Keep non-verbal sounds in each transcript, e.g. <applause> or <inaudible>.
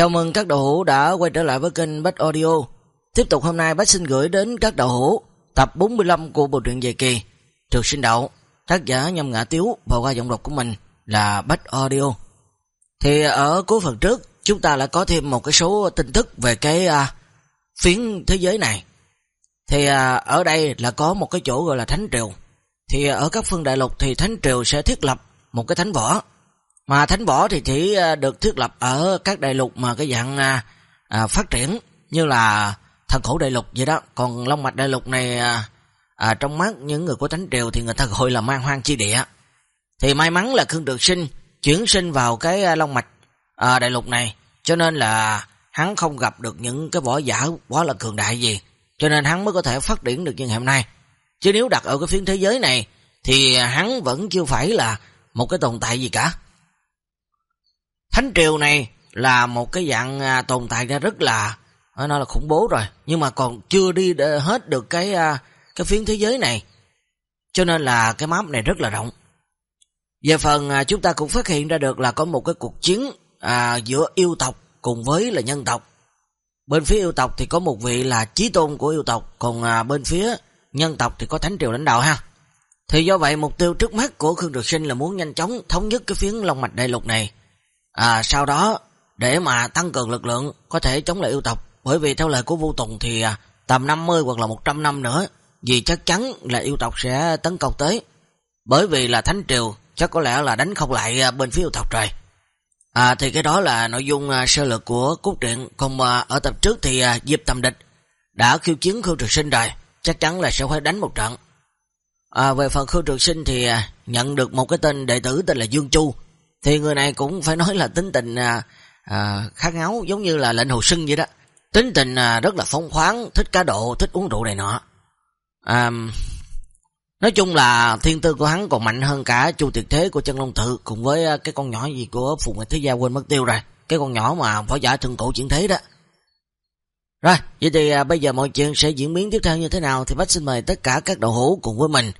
Chào mừng các đậu hữu đã quay trở lại với kênh Bách Audio. Tiếp tục hôm nay Bách xin gửi đến các đậu hữu tập 45 của bộ truyện dài kỳ Trường sinh đậu, tác giả nhâm ngã tiếu và qua giọng đọc của mình là Bách Audio. Thì ở cuối phần trước chúng ta lại có thêm một cái số tin tức về cái à, phiến thế giới này. Thì à, ở đây là có một cái chỗ gọi là Thánh Triều. Thì ở các phương đại lục thì Thánh Triều sẽ thiết lập một cái thánh võ mà thánh võ thì chỉ ờ, được thiết lập ở các đại lục mà cái dạng à, à, phát triển như là thần khổ đại lục vậy đó. Còn Long Mạch đại lục này à, à, trong mắt những người của Thánh Triều thì người ta gọi là mang hoang chi địa. Thì may mắn là Khương được Sinh chuyển sinh vào cái à, Long Mạch à, đại lục này cho nên là hắn không gặp được những cái võ giả quá là cường đại gì. Cho nên hắn mới có thể phát triển được như ngày hôm nay. Chứ nếu đặt ở cái phiên thế giới này thì hắn vẫn chưa phải là một cái tồn tại gì cả. Thánh triều này là một cái dạng à, tồn tại ra rất là nó là khủng bố rồi, nhưng mà còn chưa đi hết được cái à, cái phiến thế giới này. Cho nên là cái map này rất là rộng. Về phần à, chúng ta cũng phát hiện ra được là có một cái cuộc chiến à, giữa yêu tộc cùng với là nhân tộc. Bên phía yêu tộc thì có một vị là chí tôn của yêu tộc, còn à, bên phía nhân tộc thì có thánh triều lãnh đạo ha. Thì do vậy mục tiêu trước mắt của Khương Trực Sinh là muốn nhanh chóng thống nhất cái phiến Long Mạch Đại Lục này À, sau đó, để mà tăng cường lực lượng có thể chống lại yêu tộc, bởi vì theo lời của Vu Tùng thì à, tầm 50 hoặc là 100 năm nữa, vì chắc chắn là yêu tộc sẽ tấn công tới. Bởi vì là Thánh Triều chắc có lẽ là đánh không lại à, bên phía yêu tộc rồi. À, thì cái đó là nội dung à, sơ lược của cốt truyện, còn ở tập trước thì Diệp Tầm Địch đã khiêu chiến Khương Trực Sinh rồi, chắc chắn là sẽ phải đánh một trận. À, về phần Khương Trường Sinh thì nhận được một cái tên đệ tử tên là Dương Chu, thì người này cũng phải nói là tính tình à, à, khá ngáo giống như là lệnh hồ sưng vậy đó. Tính tình à, rất là phong khoáng, thích cá độ, thích uống rượu này nọ. À, nói chung là thiên tư của hắn còn mạnh hơn cả chu tuyệt thế của chân long tự cùng với à, cái con nhỏ gì của phù Nguyệt Thế Gia quên mất tiêu rồi. Cái con nhỏ mà võ giả thường cổ chuyển thế đó. Rồi, vậy thì à, bây giờ mọi chuyện sẽ diễn biến tiếp theo như thế nào thì bác xin mời tất cả các đầu hữu cùng với mình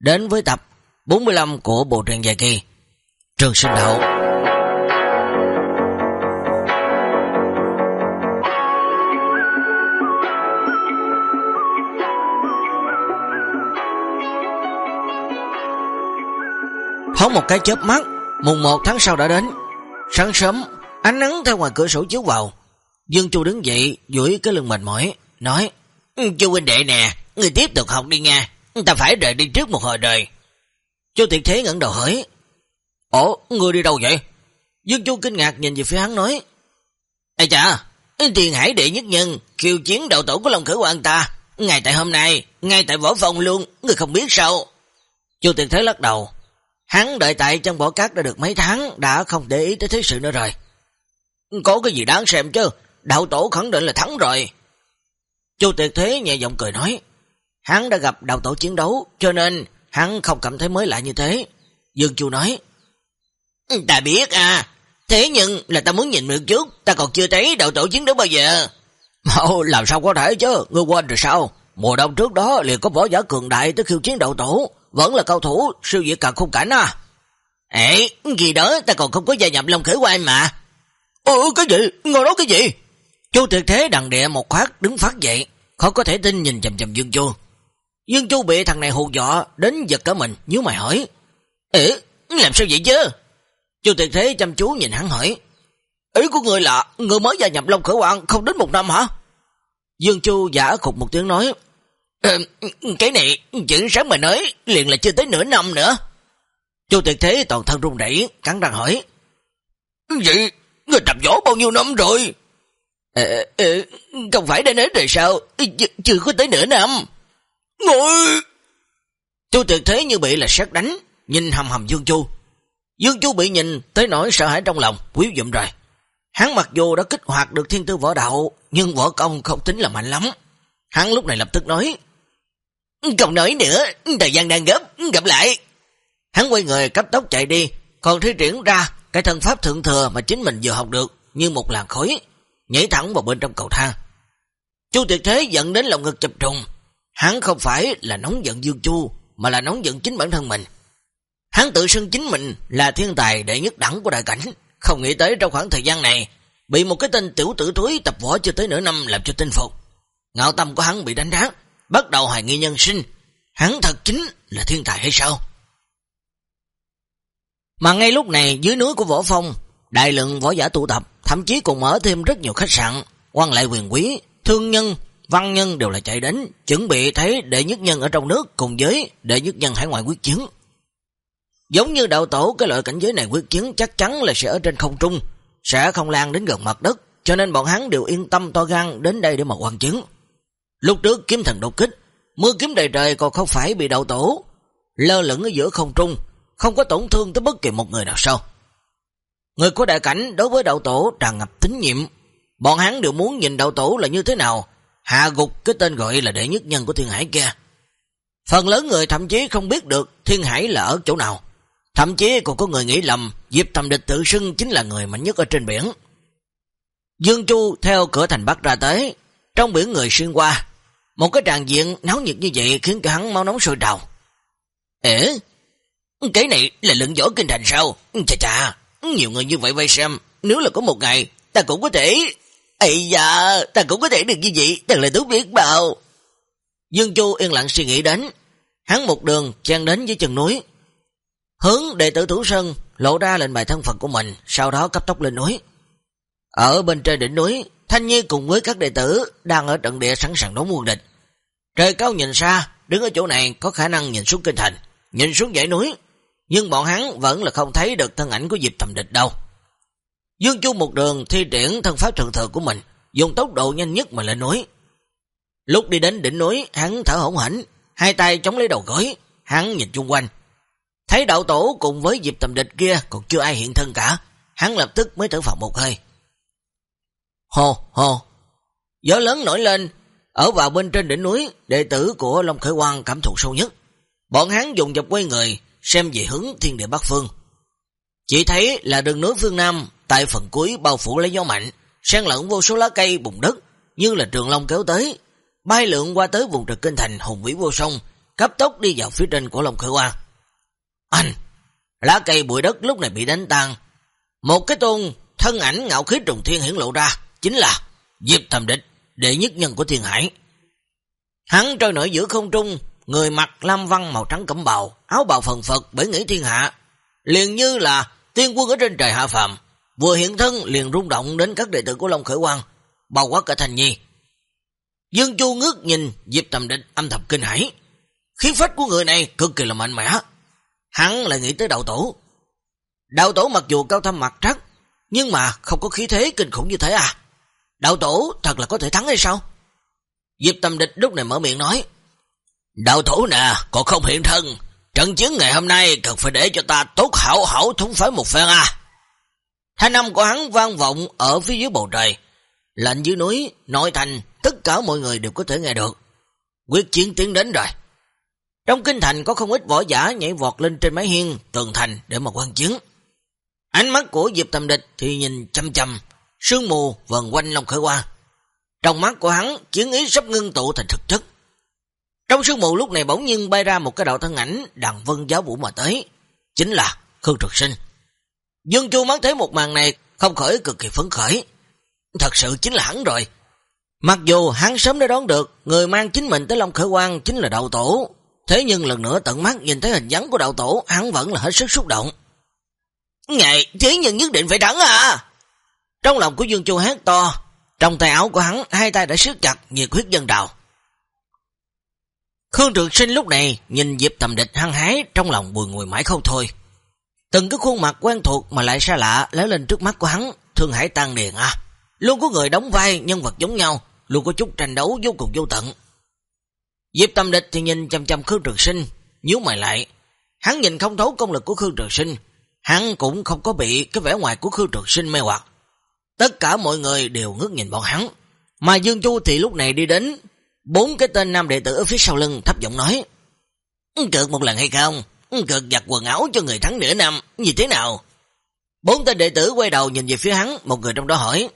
đến với tập 45 của bộ truyện dài kỳ Trường sinh đạo. Thoáng một cái chớp mắt, Mùng 1 tháng sau đã đến. Sáng sớm, Ánh nắng theo ngoài cửa sổ chiếu vào. Dương Chu đứng dậy, duỗi cái lưng mệt mỏi, Nói ừ, Chu huynh đệ nè Người tiếp tục học đi nha, Ta phải rời đi trước một hồi đời. Chu Tiệt Thế ngẩn đầu hỏi Ủa, người đi đâu vậy? Dương Chu kinh ngạc nhìn về phía hắn nói. Ê chà, tiền hải đệ nhất nhân, khiêu chiến đầu tổ của Long Khởi Hoàng ta. Ngay tại hôm nay, ngay tại võ phòng luôn, người không biết sao. Chu tiền thế lắc đầu. Hắn đợi tại trong bỏ cát đã được mấy tháng, đã không để ý tới thế sự nữa rồi. Có cái gì đáng xem chứ, đạo tổ khẳng định là thắng rồi. Chu tiệt thế nhẹ giọng cười nói. Hắn đã gặp đạo tổ chiến đấu, cho nên hắn không cảm thấy mới lạ như thế. Dương Chu nói. Ta biết à, thế nhưng là ta muốn nhìn một chút, ta còn chưa thấy đạo tổ chiến đấu bao giờ. Ồ, làm sao có thể chứ, ngươi quên rồi sao? Mùa đông trước đó liền có võ giả cường đại tới khiêu chiến đạo tổ, vẫn là cao thủ, siêu diệt cả khung cảnh à. Ê, gì đó ta còn không có gia nhập Long Khởi Quay mà. Ồ, cái gì? Ngồi đó cái gì? Chu tuyệt thế đằng địa một khoát đứng phát dậy, khó có thể tin nhìn chầm chầm Dương Chu. Dương Chu bị thằng này hù dọa đến giật cả mình, nhíu mày hỏi. Ê, làm sao vậy chứ? Chu Tuyệt Thế chăm chú nhìn hắn hỏi. Ý của người là người mới gia nhập Long Khởi Quang không đến một năm hả? Dương Chu giả khục một tiếng nói. Cái này chữ sáng mà nói liền là chưa tới nửa năm nữa. Chu Tuyệt Thế toàn thân run rẩy cắn răng hỏi. Vậy người tập võ bao nhiêu năm rồi? Ờ, ờ, không phải đã nói rồi sao? Ch chưa có tới nửa năm. Ngồi! Chu Tuyệt Thế như bị là sát đánh, nhìn hầm hầm Dương Chu. Dương Chu bị nhìn tới nỗi sợ hãi trong lòng, quý dụm rồi. Hắn mặc dù đã kích hoạt được thiên tư võ đạo, nhưng võ công không tính là mạnh lắm. Hắn lúc này lập tức nói, Không nói nữa, thời gian đang gấp, gặp lại. Hắn quay người cấp tốc chạy đi, còn thi triển ra cái thân pháp thượng thừa mà chính mình vừa học được như một làn khối, nhảy thẳng vào bên trong cầu thang. Chu tuyệt thế dẫn đến lòng ngực chập trùng. Hắn không phải là nóng giận Dương Chu, mà là nóng giận chính bản thân mình. Hắn tự xưng chính mình là thiên tài đệ nhất đẳng của đại cảnh, không nghĩ tới trong khoảng thời gian này, bị một cái tên tiểu tử thúi tập võ chưa tới nửa năm làm cho tinh phục. Ngạo tâm của hắn bị đánh đá, bắt đầu hoài nghi nhân sinh. Hắn thật chính là thiên tài hay sao? Mà ngay lúc này dưới núi của Võ Phong, đại lượng võ giả tụ tập, thậm chí còn mở thêm rất nhiều khách sạn, quan lại quyền quý, thương nhân, văn nhân đều là chạy đến, chuẩn bị thấy đệ nhất nhân ở trong nước cùng với đệ nhất nhân hải ngoại quyết chiến. Giống như đạo tổ, cái loại cảnh giới này quyết chiến chắc chắn là sẽ ở trên không trung, sẽ không lan đến gần mặt đất, cho nên bọn hắn đều yên tâm to gan đến đây để mà quan chứng. Lúc trước kiếm thần đột kích, mưa kiếm đầy trời còn không phải bị đạo tổ, lơ lửng ở giữa không trung, không có tổn thương tới bất kỳ một người nào sao. Người của đại cảnh đối với đạo tổ tràn ngập tín nhiệm, bọn hắn đều muốn nhìn đạo tổ là như thế nào, hạ gục cái tên gọi là đệ nhất nhân của thiên hải kia. Phần lớn người thậm chí không biết được thiên hải là ở chỗ nào. Thậm chí còn có người nghĩ lầm Diệp Thầm Địch tự xưng chính là người mạnh nhất ở trên biển. Dương Chu theo cửa thành Bắc ra tới, trong biển người xuyên qua. Một cái tràn diện náo nhiệt như vậy khiến cả hắn máu nóng sôi trào. Ế, cái này là lượng võ kinh thành sao? Chà chà, nhiều người như vậy vây xem, nếu là có một ngày, ta cũng có thể... Ây da, ta cũng có thể được như vậy, thật là tốt biết bao. Dương Chu yên lặng suy nghĩ đến, hắn một đường chen đến với chân núi, Hướng đệ tử Thủ Sơn lộ ra lệnh bài thân phận của mình, sau đó cấp tốc lên núi. Ở bên trên đỉnh núi, Thanh Nhi cùng với các đệ tử đang ở trận địa sẵn sàng đấu muôn địch. Trời cao nhìn xa, đứng ở chỗ này có khả năng nhìn xuống kinh thành, nhìn xuống dãy núi, nhưng bọn hắn vẫn là không thấy được thân ảnh của Diệp Thầm Địch đâu. Dương Chu một đường thi triển thân pháp thường thừa của mình, dùng tốc độ nhanh nhất mà lên núi. Lúc đi đến đỉnh núi, hắn thở hổn hển, hai tay chống lấy đầu gối, hắn nhìn chung quanh, Thấy đạo tổ cùng với dịp tầm địch kia còn chưa ai hiện thân cả, hắn lập tức mới thở phào một hơi. Hồ, hồ, gió lớn nổi lên, ở vào bên trên đỉnh núi, đệ tử của Long Khởi Quang cảm thụ sâu nhất. Bọn hắn dùng dập quay người, xem về hướng thiên địa Bắc Phương. Chỉ thấy là đường núi phương Nam, tại phần cuối bao phủ lấy gió mạnh, sang lẫn vô số lá cây bùng đất, như là trường long kéo tới, bay lượng qua tới vùng trực kinh thành hùng vĩ vô sông, cấp tốc đi vào phía trên của Long Khởi Quang. Anh! Lá cây bụi đất lúc này bị đánh tan. Một cái tôn thân ảnh ngạo khí trùng thiên hiển lộ ra, chính là Diệp Thầm Địch, đệ nhất nhân của thiên hải. Hắn trôi nổi giữa không trung, người mặc lam văn màu trắng cẩm bào, áo bào phần phật bởi nghĩ thiên hạ. Liền như là tiên quân ở trên trời hạ phàm, vừa hiện thân liền rung động đến các đệ tử của Long Khởi Quang, bao quát cả thành nhi. Dương Chu ngước nhìn Diệp Thầm Địch âm thầm kinh hải. Khí phách của người này cực kỳ là mạnh mẽ, Hắn lại nghĩ tới đạo tổ. Đạo tổ mặc dù cao thâm mặt trắc, nhưng mà không có khí thế kinh khủng như thế à. Đạo tổ thật là có thể thắng hay sao? Diệp tâm địch lúc này mở miệng nói. Đạo tổ nè, còn không hiện thân. Trận chiến ngày hôm nay cần phải để cho ta tốt hảo hảo thống phái một phen à. Thanh âm của hắn vang vọng ở phía dưới bầu trời. Lạnh dưới núi, nội thành, tất cả mọi người đều có thể nghe được. Quyết chiến tiến đến rồi. Trong kinh thành có không ít võ giả nhảy vọt lên trên mái hiên, tường thành để mà quan chiến. Ánh mắt của Diệp Tâm Địch thì nhìn chăm chăm, sương mù vần quanh Long Khởi qua. Trong mắt của hắn, chiến ý sắp ngưng tụ thành thực chất. Trong sương mù lúc này bỗng nhiên bay ra một cái đạo thân ảnh đằng vân giáo vũ mà tới, chính là Khương Trực Sinh. Dương Chu mắt thấy một màn này không khỏi cực kỳ phấn khởi. Thật sự chính là hắn rồi. Mặc dù hắn sớm đã đón được người mang chính mình tới Long Khởi Quang chính là đầu tổ, Thế nhưng lần nữa tận mắt nhìn thấy hình dáng của đạo tổ, hắn vẫn là hết sức xúc động. ngày thế nhưng nhất định phải thắng à! Trong lòng của Dương Chu hát to, trong tay áo của hắn, hai tay đã siết chặt, nhiệt huyết dân đào. Khương Trường Sinh lúc này nhìn Diệp Tầm Địch hăng hái trong lòng bùi ngùi mãi không thôi. Từng cái khuôn mặt quen thuộc mà lại xa lạ lấy lên trước mắt của hắn, thương hải tan điền à. Luôn có người đóng vai nhân vật giống nhau, luôn có chút tranh đấu vô cùng vô tận. Diệp Tâm Địch thì nhìn chăm chăm Khương Trường Sinh, nhíu mày lại. Hắn nhìn không thấu công lực của Khương Trường Sinh, hắn cũng không có bị cái vẻ ngoài của Khương Trường Sinh mê hoặc. Tất cả mọi người đều ngước nhìn bọn hắn. Mà Dương Chu thì lúc này đi đến, bốn cái tên nam đệ tử ở phía sau lưng thấp giọng nói. Cược một lần hay không? Cược giặt quần áo cho người thắng nửa năm, như thế nào? Bốn tên đệ tử quay đầu nhìn về phía hắn, một người trong đó hỏi.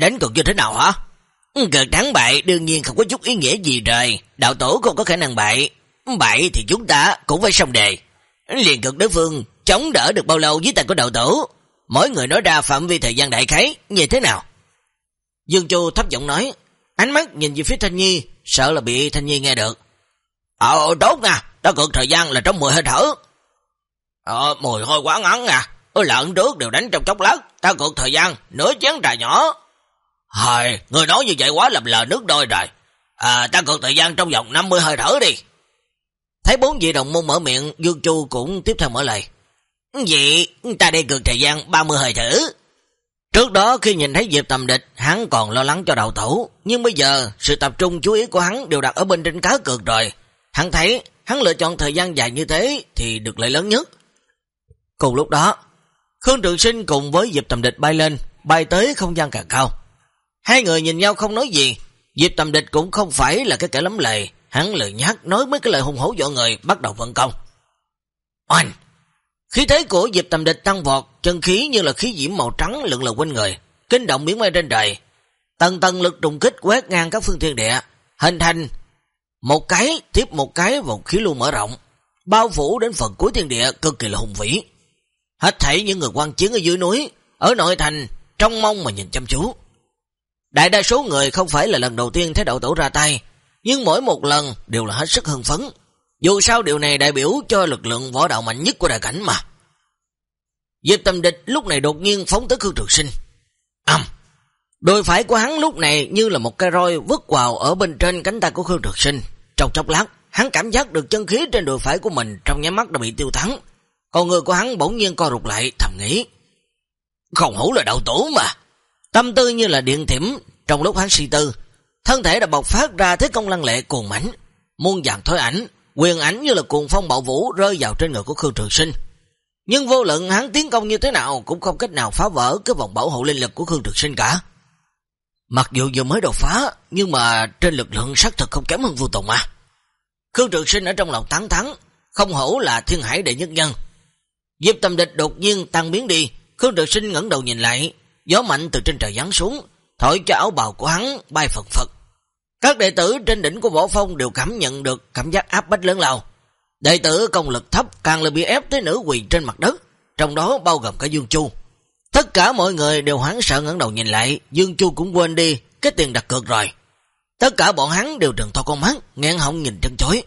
Đánh cược như thế nào hả? Ừ, cực thắng bại đương nhiên không có chút ý nghĩa gì rồi. Đạo tổ không có khả năng bại. Bại thì chúng ta cũng phải xong đề. Liền cực đối phương chống đỡ được bao lâu dưới tay của đạo tổ. Mỗi người nói ra phạm vi thời gian đại khái như thế nào? Dương Chu thấp giọng nói, ánh mắt nhìn về phía Thanh Nhi, sợ là bị Thanh Nhi nghe được. Ờ, tốt nha, ta cực thời gian là trong 10 hơi thở. Ờ, mùi hôi quá ngắn à, lợn trước đều đánh trong chốc lát, ta cực thời gian, nửa chén trà nhỏ. Hời, người nói như vậy quá làm lờ nước đôi rồi. À, ta cường thời gian trong vòng 50 hơi thở đi. Thấy bốn vị đồng môn mở miệng, Dương Chu cũng tiếp theo mở lời. Vậy, ta đây cường thời gian 30 hơi thở. Trước đó khi nhìn thấy Diệp tầm địch, hắn còn lo lắng cho đầu thủ, Nhưng bây giờ, sự tập trung chú ý của hắn đều đặt ở bên trên cá cược rồi. Hắn thấy, hắn lựa chọn thời gian dài như thế thì được lợi lớn nhất. Cùng lúc đó, Khương Trường Sinh cùng với Diệp tầm địch bay lên, bay tới không gian càng cao. Hai người nhìn nhau không nói gì, Diệp tầm địch cũng không phải là cái kẻ lắm lề, hắn lời nhát nói mấy cái lời hung hổ dọa người, bắt đầu vận công. Oanh! Khí thế của Diệp tầm địch tăng vọt, chân khí như là khí diễm màu trắng lượn lờ quanh người, kinh động miếng mây trên trời. Tầng tầng lực trùng kích quét ngang các phương thiên địa, hình thành một cái tiếp một cái vòng khí lưu mở rộng, bao phủ đến phần cuối thiên địa cực kỳ là hùng vĩ. Hết thảy những người quan chiến ở dưới núi, ở nội thành, trong mong mà nhìn chăm chú. Đại đa số người không phải là lần đầu tiên thấy đậu tổ ra tay, nhưng mỗi một lần đều là hết sức hưng phấn. Dù sao điều này đại biểu cho lực lượng võ đạo mạnh nhất của đại cảnh mà. Diệp tâm địch lúc này đột nhiên phóng tới Khương Trường Sinh. Âm! Đôi phải của hắn lúc này như là một cây roi vứt vào ở bên trên cánh tay của Khương Trường Sinh. Trong chốc lát, hắn cảm giác được chân khí trên đôi phải của mình trong nháy mắt đã bị tiêu thắng. Còn người của hắn bỗng nhiên co rụt lại thầm nghĩ. Không hổ là đạo tổ mà. Tâm tư như là điện thiểm trong lúc hắn suy tư. Thân thể đã bộc phát ra thế công lăng lệ cuồng mảnh. Muôn dạng thối ảnh, quyền ảnh như là cuồng phong bạo vũ rơi vào trên người của Khương Trường Sinh. Nhưng vô luận hắn tiến công như thế nào cũng không cách nào phá vỡ cái vòng bảo hộ linh lực của Khương Trường Sinh cả. Mặc dù vừa mới đột phá, nhưng mà trên lực lượng xác thực không kém hơn vô tùng mà. Khương Trường Sinh ở trong lòng thắng thắng, không hổ là thiên hải đệ nhất nhân. Diệp tâm địch đột nhiên tăng biến đi, Khương Trường Sinh ngẩng đầu nhìn lại, gió mạnh từ trên trời giáng xuống, thổi cho áo bào của hắn bay phật phật. Các đệ tử trên đỉnh của võ phong đều cảm nhận được cảm giác áp bách lớn lao. Đệ tử công lực thấp càng là bị ép tới nữ quỳ trên mặt đất, trong đó bao gồm cả Dương Chu. Tất cả mọi người đều hoảng sợ ngẩng đầu nhìn lại, Dương Chu cũng quên đi cái tiền đặt cược rồi. Tất cả bọn hắn đều trừng to con mắt, ngẹn họng nhìn chân chối.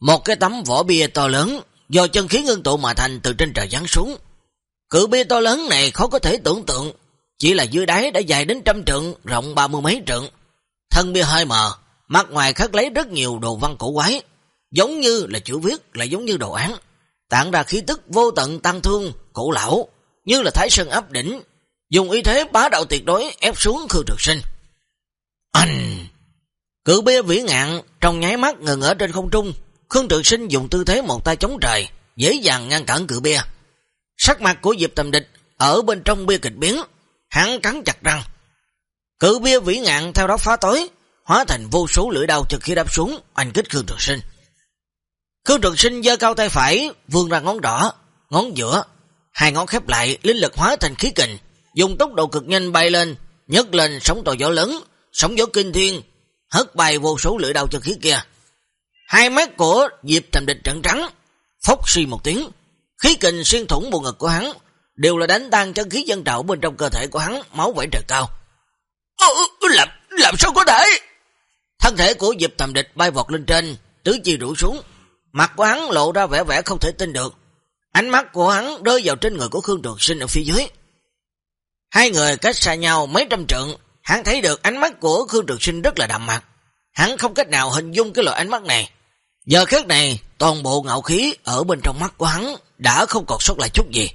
Một cái tấm vỏ bia to lớn, do chân khí ngưng tụ mà thành từ trên trời giáng xuống. Cự bia to lớn này khó có thể tưởng tượng, chỉ là dưới đáy đã dài đến trăm trượng, rộng ba mươi mấy trượng. Thân bia hơi mờ, mặt ngoài khắc lấy rất nhiều đồ văn cổ quái, giống như là chữ viết, lại giống như đồ án, tạng ra khí tức vô tận tăng thương, cổ lão, như là thái sơn áp đỉnh, dùng ý thế bá đạo tuyệt đối ép xuống Khương Trực Sinh. Anh! Cự bia vĩ ngạn trong nháy mắt ngừng ở trên không trung, Khương Trực Sinh dùng tư thế một tay chống trời, dễ dàng ngăn cản cự bia. Sắc mặt của Diệp Tầm Địch ở bên trong bia kịch biến, hắn cắn chặt răng. Cự bia vĩ ngạn theo đó phá tối, hóa thành vô số lưỡi đau trực khi đáp xuống, anh kích Khương Trực Sinh. Khương Trực Sinh giơ cao tay phải, vươn ra ngón đỏ, ngón giữa, hai ngón khép lại, linh lực hóa thành khí kình, dùng tốc độ cực nhanh bay lên, nhấc lên sóng to gió lớn, sóng gió kinh thiên, hất bay vô số lưỡi đau chân khí kia. Hai mắt của Diệp Trầm Địch trận trắng, phốc suy một tiếng, khí kình xuyên thủng bộ ngực của hắn, đều là đánh tan chân khí dân trạo bên trong cơ thể của hắn, máu vẩy trời cao. Ờ, làm, làm sao có thể? Thân thể của Diệp Trầm Địch bay vọt lên trên, tứ chi rủ xuống, mặt của hắn lộ ra vẻ vẻ không thể tin được. Ánh mắt của hắn rơi vào trên người của Khương Trường Sinh ở phía dưới. Hai người cách xa nhau mấy trăm trượng, hắn thấy được ánh mắt của Khương Trường Sinh rất là đậm mặt. Hắn không cách nào hình dung cái loại ánh mắt này. Giờ khắc này, toàn bộ ngạo khí ở bên trong mắt của hắn đã không còn sót lại chút gì.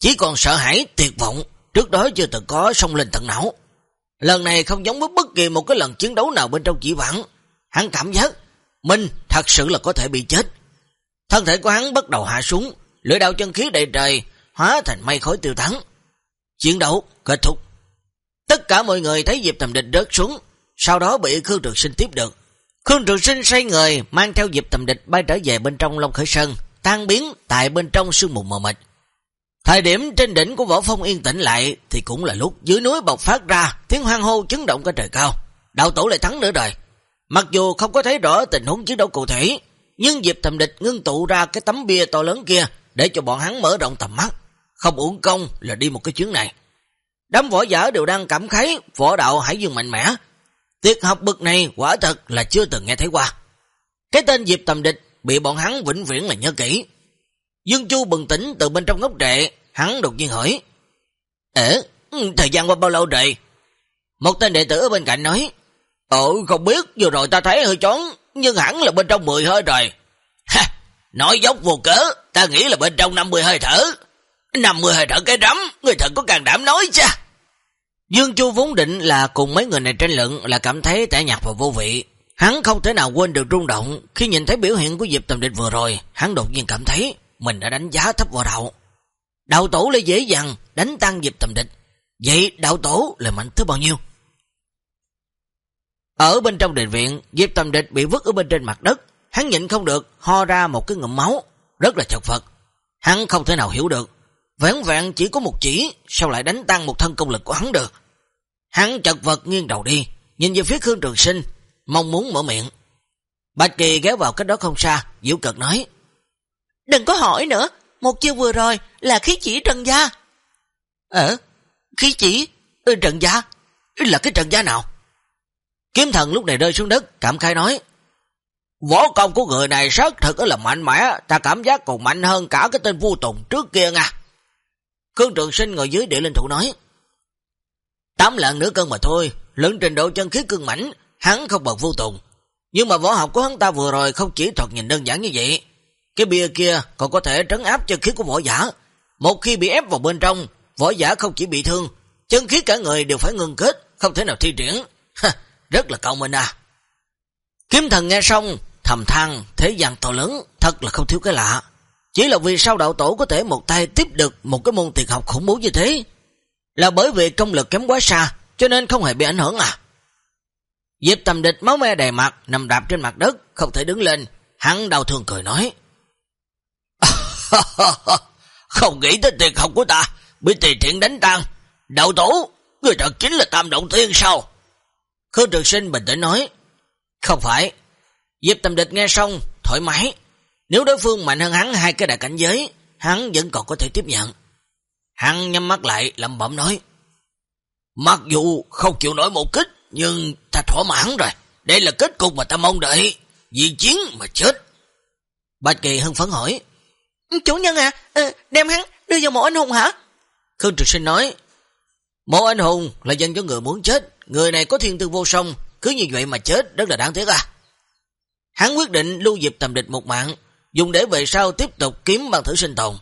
Chỉ còn sợ hãi, tuyệt vọng, trước đó chưa từng có sông lên tận não. Lần này không giống với bất kỳ một cái lần chiến đấu nào bên trong chỉ vãng. Hắn cảm giác mình thật sự là có thể bị chết. Thân thể của hắn bắt đầu hạ xuống, lưỡi đạo chân khí đầy trời, hóa thành mây khói tiêu thắng. Chiến đấu kết thúc. Tất cả mọi người thấy Diệp Tầm Địch rớt xuống, sau đó bị Khương Trường Sinh tiếp được. Khương Trường Sinh say người, mang theo Diệp Tầm Địch bay trở về bên trong Long Khởi Sơn, tan biến tại bên trong sương mù mờ mịt. Thời điểm trên đỉnh của võ phong yên tĩnh lại thì cũng là lúc dưới núi bộc phát ra tiếng hoang hô chấn động cả trời cao. Đạo tổ lại thắng nữa rồi. Mặc dù không có thấy rõ tình huống chiến đấu cụ thể, nhưng Diệp Thầm Địch ngưng tụ ra cái tấm bia to lớn kia để cho bọn hắn mở rộng tầm mắt. không uổng công là đi một cái chuyến này. Đám võ giả đều đang cảm khái võ đạo hải dương mạnh mẽ. Tiết học bực này quả thật là chưa từng nghe thấy qua. Cái tên Diệp Tầm Địch bị bọn hắn vĩnh viễn là nhớ kỹ. Dương Chu bừng tỉnh từ bên trong ngốc trệ, hắn đột nhiên hỏi. Ế, thời gian qua bao lâu rồi? Một tên đệ tử ở bên cạnh nói. Ồ, không biết, vừa rồi ta thấy hơi chóng, nhưng hẳn là bên trong 10 hơi rồi. <laughs> Ha, nói dốc vô cớ, ta nghĩ là bên trong 50 hơi thở. 50 hơi thở cái rắm, người thật có càng đảm nói cha. Dương Chu vốn định là cùng mấy người này tranh luận là cảm thấy tẻ nhạt và vô vị. Hắn không thể nào quên được rung động khi nhìn thấy biểu hiện của Diệp Tầm Địch vừa rồi, hắn đột nhiên cảm thấy mình đã đánh giá thấp vào đạo. Đạo tổ lại dễ dàng đánh tăng dịp Tầm Địch, vậy đạo tổ là mạnh thứ bao nhiêu? Ở bên trong đền viện, Diệp Tầm Địch bị vứt ở bên trên mặt đất, hắn nhịn không được, ho ra một cái ngụm máu, rất là chật vật. Hắn không thể nào hiểu được, vẹn vẹn chỉ có một chỉ, sao lại đánh tăng một thân công lực của hắn được. Hắn chật vật nghiêng đầu đi, nhìn về phía Khương Trường Sinh, mong muốn mở miệng. Bạch Kỳ ghé vào cách đó không xa, diễu cật nói. Đừng có hỏi nữa, một chiêu vừa rồi là khí chỉ trần gia. Ờ, khí chỉ ừ, trần gia? Là cái trần gia nào? Kiếm thần lúc này rơi xuống đất, cảm khai nói. Võ công của người này rất thật là mạnh mẽ, ta cảm giác còn mạnh hơn cả cái tên vô tùng trước kia nha. Khương Trường Sinh ngồi dưới địa linh thủ nói. Tám lần nữa cân mà thôi, lớn trình độ chân khí cương mảnh, hắn không bằng vô tùng. Nhưng mà võ học của hắn ta vừa rồi không chỉ thuật nhìn đơn giản như vậy. Cái bia kia còn có thể trấn áp chân khí của võ giả. Một khi bị ép vào bên trong, võ giả không chỉ bị thương, chân khí cả người đều phải ngừng kết, không thể nào thi triển. <laughs> Ha, rất là cao minh à. Kiếm thần nghe xong, thầm thăng, thế gian to lớn, thật là không thiếu cái lạ. Chỉ là vì sao đạo tổ có thể một tay tiếp được một cái môn tuyệt học khủng bố như thế? Là bởi vì công lực kém quá xa, cho nên không hề bị ảnh hưởng à? Diệp tầm địch máu me đầy mặt, nằm đạp trên mặt đất, không thể đứng lên. Hắn đau thương cười nói. <laughs> không nghĩ tới tiền học của ta, bị tùy thiện đánh tan. Đạo tổ, người thật chính là tam động thiên sao? Khương Trường Sinh bình tĩnh nói. Không phải. Diệp Tâm địch nghe xong, thoải mái. Nếu đối phương mạnh hơn hắn hai cái đại cảnh giới, hắn vẫn còn có thể tiếp nhận. Hắn nhắm mắt lại, lẩm bẩm nói. Mặc dù không chịu nổi một kích, nhưng ta thỏa mãn rồi. Đây là kết cục mà ta mong đợi. Vì chiến mà chết. Bạch Kỳ hưng phấn hỏi. Ừ, chủ nhân à, ờ, đem hắn đưa vào mộ anh hùng hả? Khương Trực Sinh nói. Mộ anh hùng là dành cho người muốn chết. Người này có thiên tư vô song. Cứ như vậy mà chết rất là đáng tiếc à. Hắn quyết định lưu dịp tầm địch một mạng. Dùng để về sau tiếp tục kiếm bằng thử sinh tồn.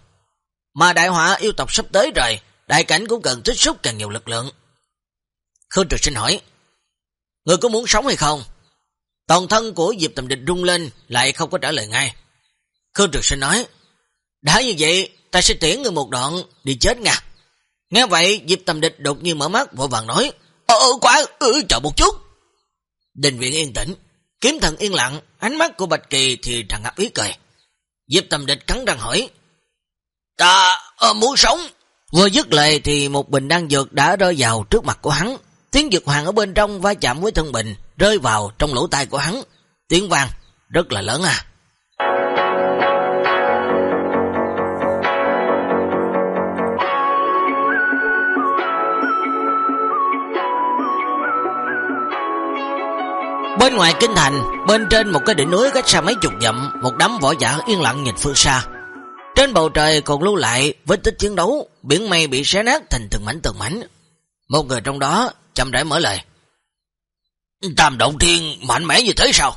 Mà đại họa yêu tộc sắp tới rồi. Đại cảnh cũng cần tích xúc càng nhiều lực lượng. Khương Trực Sinh hỏi. Người có muốn sống hay không? Toàn thân của Diệp Tầm Địch rung lên, lại không có trả lời ngay. Khương Trực Sinh nói, đã như vậy, ta sẽ tiễn người một đoạn, đi chết nha. Nghe vậy, Diệp Tầm Địch đột nhiên mở mắt, vội vàng nói, Ờ, ờ quá, ừ, chờ một chút. Đình viện yên tĩnh, kiếm thần yên lặng, ánh mắt của Bạch Kỳ thì tràn ngập ý cười. Diệp Tầm Địch cắn răng hỏi, Ta à, muốn sống. Vừa dứt lời thì một bình đang dược đã rơi vào trước mặt của hắn, Tiếng dược hoàng ở bên trong va chạm với thân bình, rơi vào trong lỗ tai của hắn. Tiếng vang rất là lớn à. Bên ngoài kinh thành, bên trên một cái đỉnh núi cách xa mấy chục dặm, một đám võ giả yên lặng nhìn phương xa. Trên bầu trời còn lưu lại vết tích chiến đấu, biển mây bị xé nát thành từng mảnh từng mảnh. Một người trong đó chậm rãi mở lời. Tam động thiên mạnh mẽ như thế sao?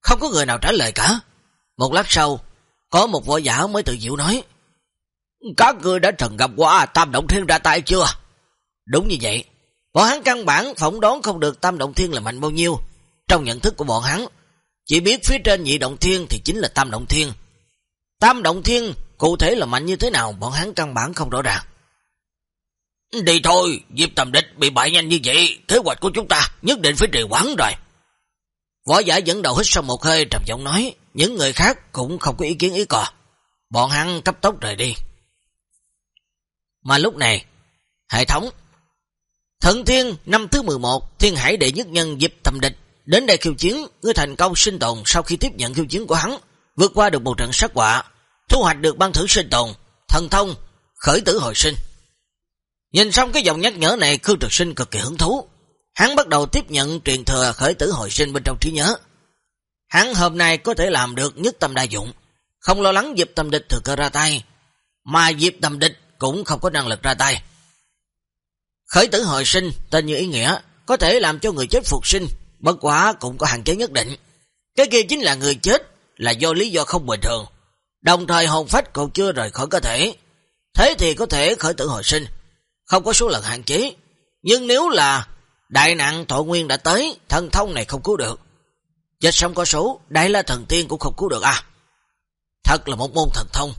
Không có người nào trả lời cả. Một lát sau, có một võ giả mới tự diệu nói. Các người đã từng gặp qua tam động thiên ra tay chưa? Đúng như vậy. Bọn hắn căn bản phỏng đoán không được tam động thiên là mạnh bao nhiêu. Trong nhận thức của bọn hắn, chỉ biết phía trên nhị động thiên thì chính là tam động thiên. Tam động thiên cụ thể là mạnh như thế nào bọn hắn căn bản không rõ ràng. Đi thôi, Diệp Tầm Địch bị bại nhanh như vậy, kế hoạch của chúng ta nhất định phải trì quán rồi. Võ giả dẫn đầu hít sau một hơi trầm giọng nói, những người khác cũng không có ý kiến ý cò. Bọn hắn cấp tốc rời đi. Mà lúc này, hệ thống Thần Thiên năm thứ 11, Thiên Hải đệ nhất nhân Diệp Tầm Địch đến đây khiêu chiến, người thành công sinh tồn sau khi tiếp nhận khiêu chiến của hắn, vượt qua được một trận sát quả, thu hoạch được băng thử sinh tồn, thần thông, khởi tử hồi sinh. Nhìn xong cái dòng nhắc nhở này, Khương Trực Sinh cực kỳ hứng thú. Hắn bắt đầu tiếp nhận truyền thừa khởi tử hồi sinh bên trong trí nhớ. Hắn hôm nay có thể làm được nhất tâm đa dụng, không lo lắng dịp tâm địch thừa cơ ra tay, mà dịp tâm địch cũng không có năng lực ra tay. Khởi tử hồi sinh, tên như ý nghĩa, có thể làm cho người chết phục sinh, bất quả cũng có hạn chế nhất định. Cái kia chính là người chết, là do lý do không bình thường. Đồng thời hồn phách còn chưa rời khỏi cơ thể. Thế thì có thể khởi tử hồi sinh, không có số lần hạn chế. Nhưng nếu là đại nạn thọ nguyên đã tới, thần thông này không cứu được. Chết sống có số, đại la thần tiên cũng không cứu được à. Thật là một môn thần thông.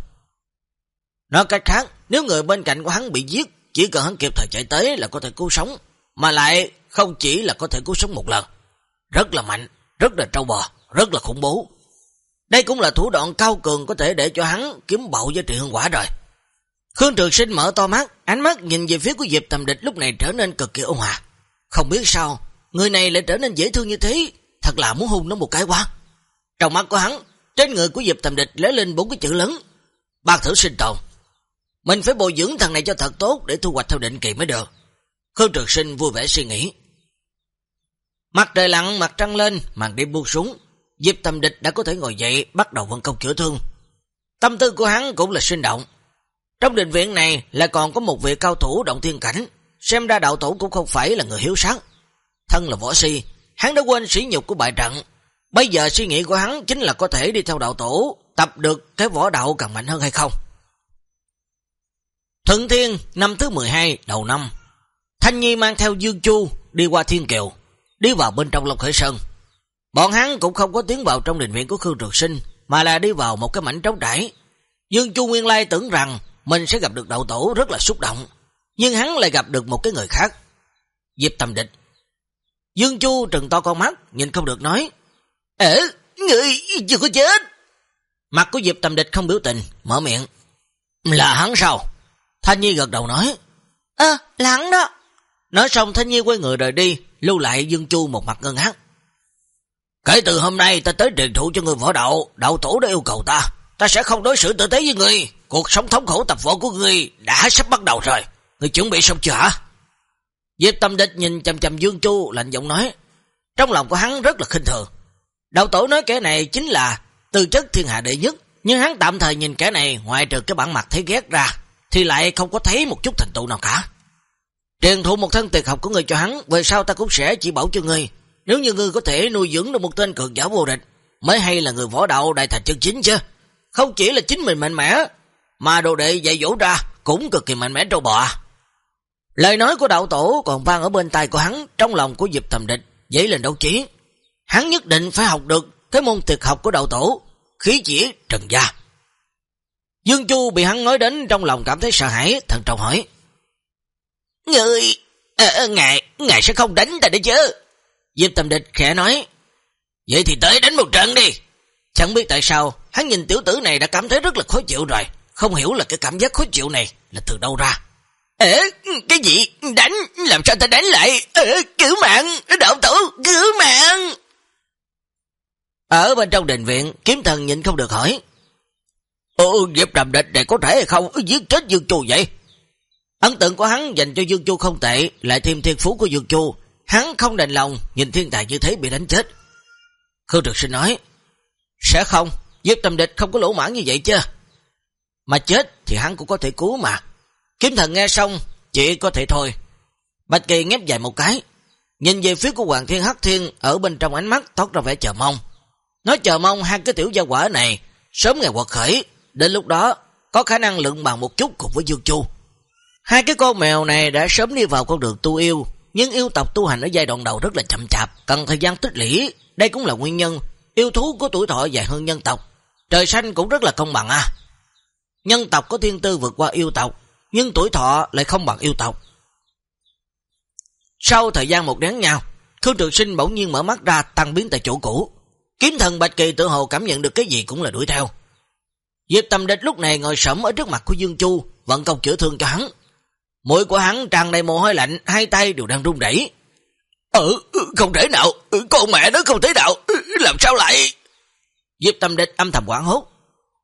Nói cách khác, nếu người bên cạnh của hắn bị giết, chỉ cần hắn kịp thời chạy tới là có thể cứu sống, mà lại không chỉ là có thể cứu sống một lần. Rất là mạnh, rất là trâu bò, rất là khủng bố. Đây cũng là thủ đoạn cao cường có thể để cho hắn kiếm bậu giá trị hương quả rồi. Khương Trường Sinh mở to mắt, ánh mắt nhìn về phía của Diệp Tầm Địch lúc này trở nên cực kỳ ôn hòa. Không biết sao, người này lại trở nên dễ thương như thế, thật là muốn hung nó một cái quá. Trong mắt của hắn, trên người của Diệp Tầm Địch lấy lên bốn cái chữ lớn, bạc thử sinh tồn. Mình phải bồi dưỡng thằng này cho thật tốt để thu hoạch theo định kỳ mới được. Khương Trường Sinh vui vẻ suy nghĩ. Mặt trời lặng, mặt trăng lên, màn đêm buông xuống, Diệp tâm Địch đã có thể ngồi dậy bắt đầu vận công chữa thương. Tâm tư của hắn cũng là sinh động. Trong định viện này lại còn có một vị cao thủ động thiên cảnh, xem ra đạo tổ cũng không phải là người hiếu sát. Thân là võ si, hắn đã quên sĩ nhục của bại trận. Bây giờ suy nghĩ của hắn chính là có thể đi theo đạo tổ, tập được cái võ đạo càng mạnh hơn hay không. Thượng Thiên năm thứ 12 đầu năm Thanh Nhi mang theo Dương Chu đi qua Thiên Kiều, đi vào bên trong Long Khởi Sơn. Bọn hắn cũng không có tiến vào trong đình viện của Khương Trường Sinh, mà là đi vào một cái mảnh trống trải. Dương Chu Nguyên Lai tưởng rằng mình sẽ gặp được đạo tổ rất là xúc động, nhưng hắn lại gặp được một cái người khác. Diệp Tâm Địch. Dương Chu trừng to con mắt, nhìn không được nói. Ê, người chưa có chết. Mặt của Diệp Tâm Địch không biểu tình, mở miệng. Là hắn sao? Thanh Nhi gật đầu nói. Ơ, là hắn đó. Nói xong Thanh Nhi quay người rời đi, lưu lại Dương Chu một mặt ngân hát. Kể từ hôm nay ta tới truyền thụ cho người võ đạo, đạo tổ đã yêu cầu ta. Ta sẽ không đối xử tử tế với người. Cuộc sống thống khổ tập võ của người đã sắp bắt đầu rồi. Người chuẩn bị xong chưa hả? Diệp tâm địch nhìn chầm chầm Dương Chu lạnh giọng nói. Trong lòng của hắn rất là khinh thường. Đạo tổ nói kẻ này chính là tư chất thiên hạ đệ nhất. Nhưng hắn tạm thời nhìn kẻ này ngoài trừ cái bản mặt thấy ghét ra. Thì lại không có thấy một chút thành tựu nào cả. Truyền thụ một thân tuyệt học của người cho hắn. Về sau ta cũng sẽ chỉ bảo cho người. Nếu như ngươi có thể nuôi dưỡng được một tên cường giả vô địch, mới hay là người võ đạo đại thành chân chính chứ. Không chỉ là chính mình mạnh mẽ, mà đồ đệ dạy dỗ ra cũng cực kỳ mạnh mẽ trâu bò. Lời nói của đạo tổ còn vang ở bên tay của hắn, trong lòng của Diệp Thầm Địch, dấy lên đấu trí. Hắn nhất định phải học được cái môn tuyệt học của đạo tổ, khí chỉ trần gia. Dương Chu bị hắn nói đến trong lòng cảm thấy sợ hãi, thần trọng hỏi. Người, à, ờ, ờ, ngài, ngài sẽ không đánh ta đấy chứ? Diệp Tâm Địch khẽ nói, Vậy thì tới đánh một trận đi. Chẳng biết tại sao, hắn nhìn tiểu tử này đã cảm thấy rất là khó chịu rồi. Không hiểu là cái cảm giác khó chịu này là từ đâu ra. Ê, cái gì? Đánh? Làm sao ta đánh lại? Ê, cứu mạng! Đạo tử! Cứu mạng! Ở bên trong đền viện, kiếm thần nhìn không được hỏi. Ồ, Diệp Trầm Địch này có thể hay không giết chết Dương Chu vậy? Ấn tượng của hắn dành cho Dương Chu không tệ, lại thêm thiên phú của Dương Chu, Hắn không đành lòng nhìn thiên tài như thế bị đánh chết. Khương Trực Sinh nói, sẽ không, giúp Tâm Địch không có lỗ mãn như vậy chứ. Mà chết thì hắn cũng có thể cứu mà. Kiếm thần nghe xong, chỉ có thể thôi. Bạch Kỳ ngép dài một cái, nhìn về phía của Hoàng Thiên Hắc Thiên ở bên trong ánh mắt thoát ra vẻ chờ mong. Nói chờ mong hai cái tiểu gia quả này sớm ngày quật khởi, đến lúc đó có khả năng lượng bằng một chút cùng với Dương Chu. Hai cái con mèo này đã sớm đi vào con đường tu yêu, nhưng yêu tộc tu hành ở giai đoạn đầu rất là chậm chạp, cần thời gian tích lũy, đây cũng là nguyên nhân yêu thú có tuổi thọ dài hơn nhân tộc. Trời xanh cũng rất là công bằng à. Nhân tộc có thiên tư vượt qua yêu tộc, nhưng tuổi thọ lại không bằng yêu tộc. Sau thời gian một nén nhau, Khương Trường Sinh bỗng nhiên mở mắt ra tăng biến tại chỗ cũ. Kiếm thần Bạch Kỳ tự hồ cảm nhận được cái gì cũng là đuổi theo. Diệp Tâm Địch lúc này ngồi sẫm ở trước mặt của Dương Chu, vận công chữa thương cho hắn. Mũi của hắn tràn đầy mồ hôi lạnh, hai tay đều đang run rẩy. Ờ, ừ, không thể nào, ừ, con mẹ nó không thể nào, ừ, làm sao lại? Diệp Tâm Địch âm thầm quảng hốt.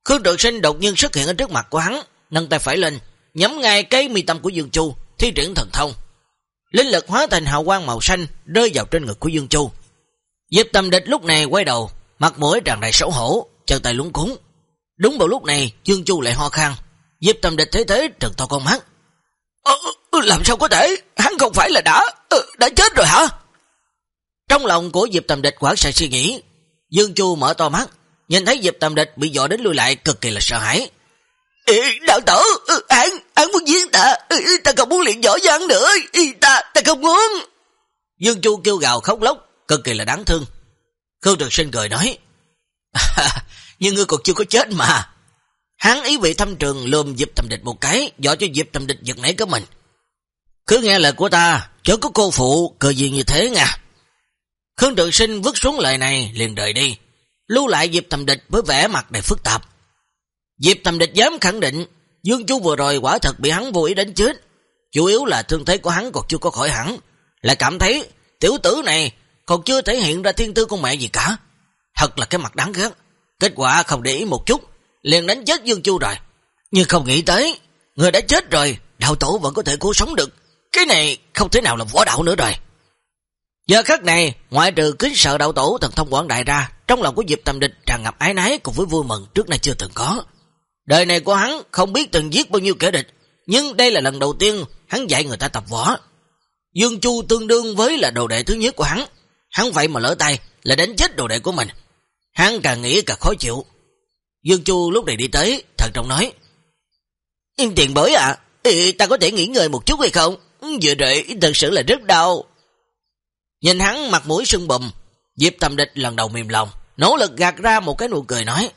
Khương Trường Sinh đột nhiên xuất hiện ở trước mặt của hắn, nâng tay phải lên, nhắm ngay cái mi tâm của Dương Chu, thi triển thần thông. Linh lực hóa thành hào quang màu xanh rơi vào trên ngực của Dương Chu. Diệp Tâm Địch lúc này quay đầu, mặt mũi tràn đầy xấu hổ, chân tay lúng cúng. Đúng vào lúc này, Dương Chu lại ho khan. Diệp Tâm Địch thấy thế trừng to con mắt. Ờ, ừ, làm sao có thể? Hắn không phải là đã ờ, đã chết rồi hả? Trong lòng của Diệp Tầm Địch quảng sợ suy nghĩ, Dương Chu mở to mắt, nhìn thấy Diệp Tầm Địch bị dọa đến lui lại cực kỳ là sợ hãi. Ê, đạo tổ, ừ, hắn, hắn muốn giết ta, ừ, ta không muốn luyện võ giang nữa, ta, ta không muốn. Dương Chu kêu gào khóc lóc, cực kỳ là đáng thương. Khương Trực Sinh cười nói, <laughs> nhưng ngươi còn chưa có chết mà. Hắn ý vị thăm trường lùm dịp thầm Địch một cái, dọa cho dịp thầm Địch giật nảy của mình. Cứ nghe lời của ta, chớ có cô phụ, cờ gì như thế nha. Khương trường Sinh vứt xuống lời này, liền rời đi, lưu lại dịp thầm Địch với vẻ mặt đầy phức tạp. Dịp thầm Địch dám khẳng định, Dương Chú vừa rồi quả thật bị hắn vô ý đánh chết. Chủ yếu là thương thế của hắn còn chưa có khỏi hẳn, lại cảm thấy tiểu tử này còn chưa thể hiện ra thiên tư con mẹ gì cả. Thật là cái mặt đáng ghét. Kết quả không để ý một chút, liền đánh chết Dương Chu rồi. Nhưng không nghĩ tới, người đã chết rồi, đạo tổ vẫn có thể cứu sống được. Cái này không thể nào là võ đạo nữa rồi. Giờ khắc này, ngoại trừ kính sợ đạo tổ thần thông quảng đại ra, trong lòng của Diệp Tâm Địch tràn ngập ái nái cùng với vui mừng trước nay chưa từng có. Đời này của hắn không biết từng giết bao nhiêu kẻ địch, nhưng đây là lần đầu tiên hắn dạy người ta tập võ. Dương Chu tương đương với là đồ đệ thứ nhất của hắn. Hắn vậy mà lỡ tay là đánh chết đồ đệ của mình. Hắn càng nghĩ càng khó chịu. Dương Chu lúc này đi tới, thần trọng nói. Yên tiền bối ạ, à, ta có thể nghỉ ngơi một chút hay không? Ừ, vừa rồi thật sự là rất đau. Nhìn hắn mặt mũi sưng bùm, Diệp Tâm Địch lần đầu mềm lòng, nỗ lực gạt ra một cái nụ cười nói.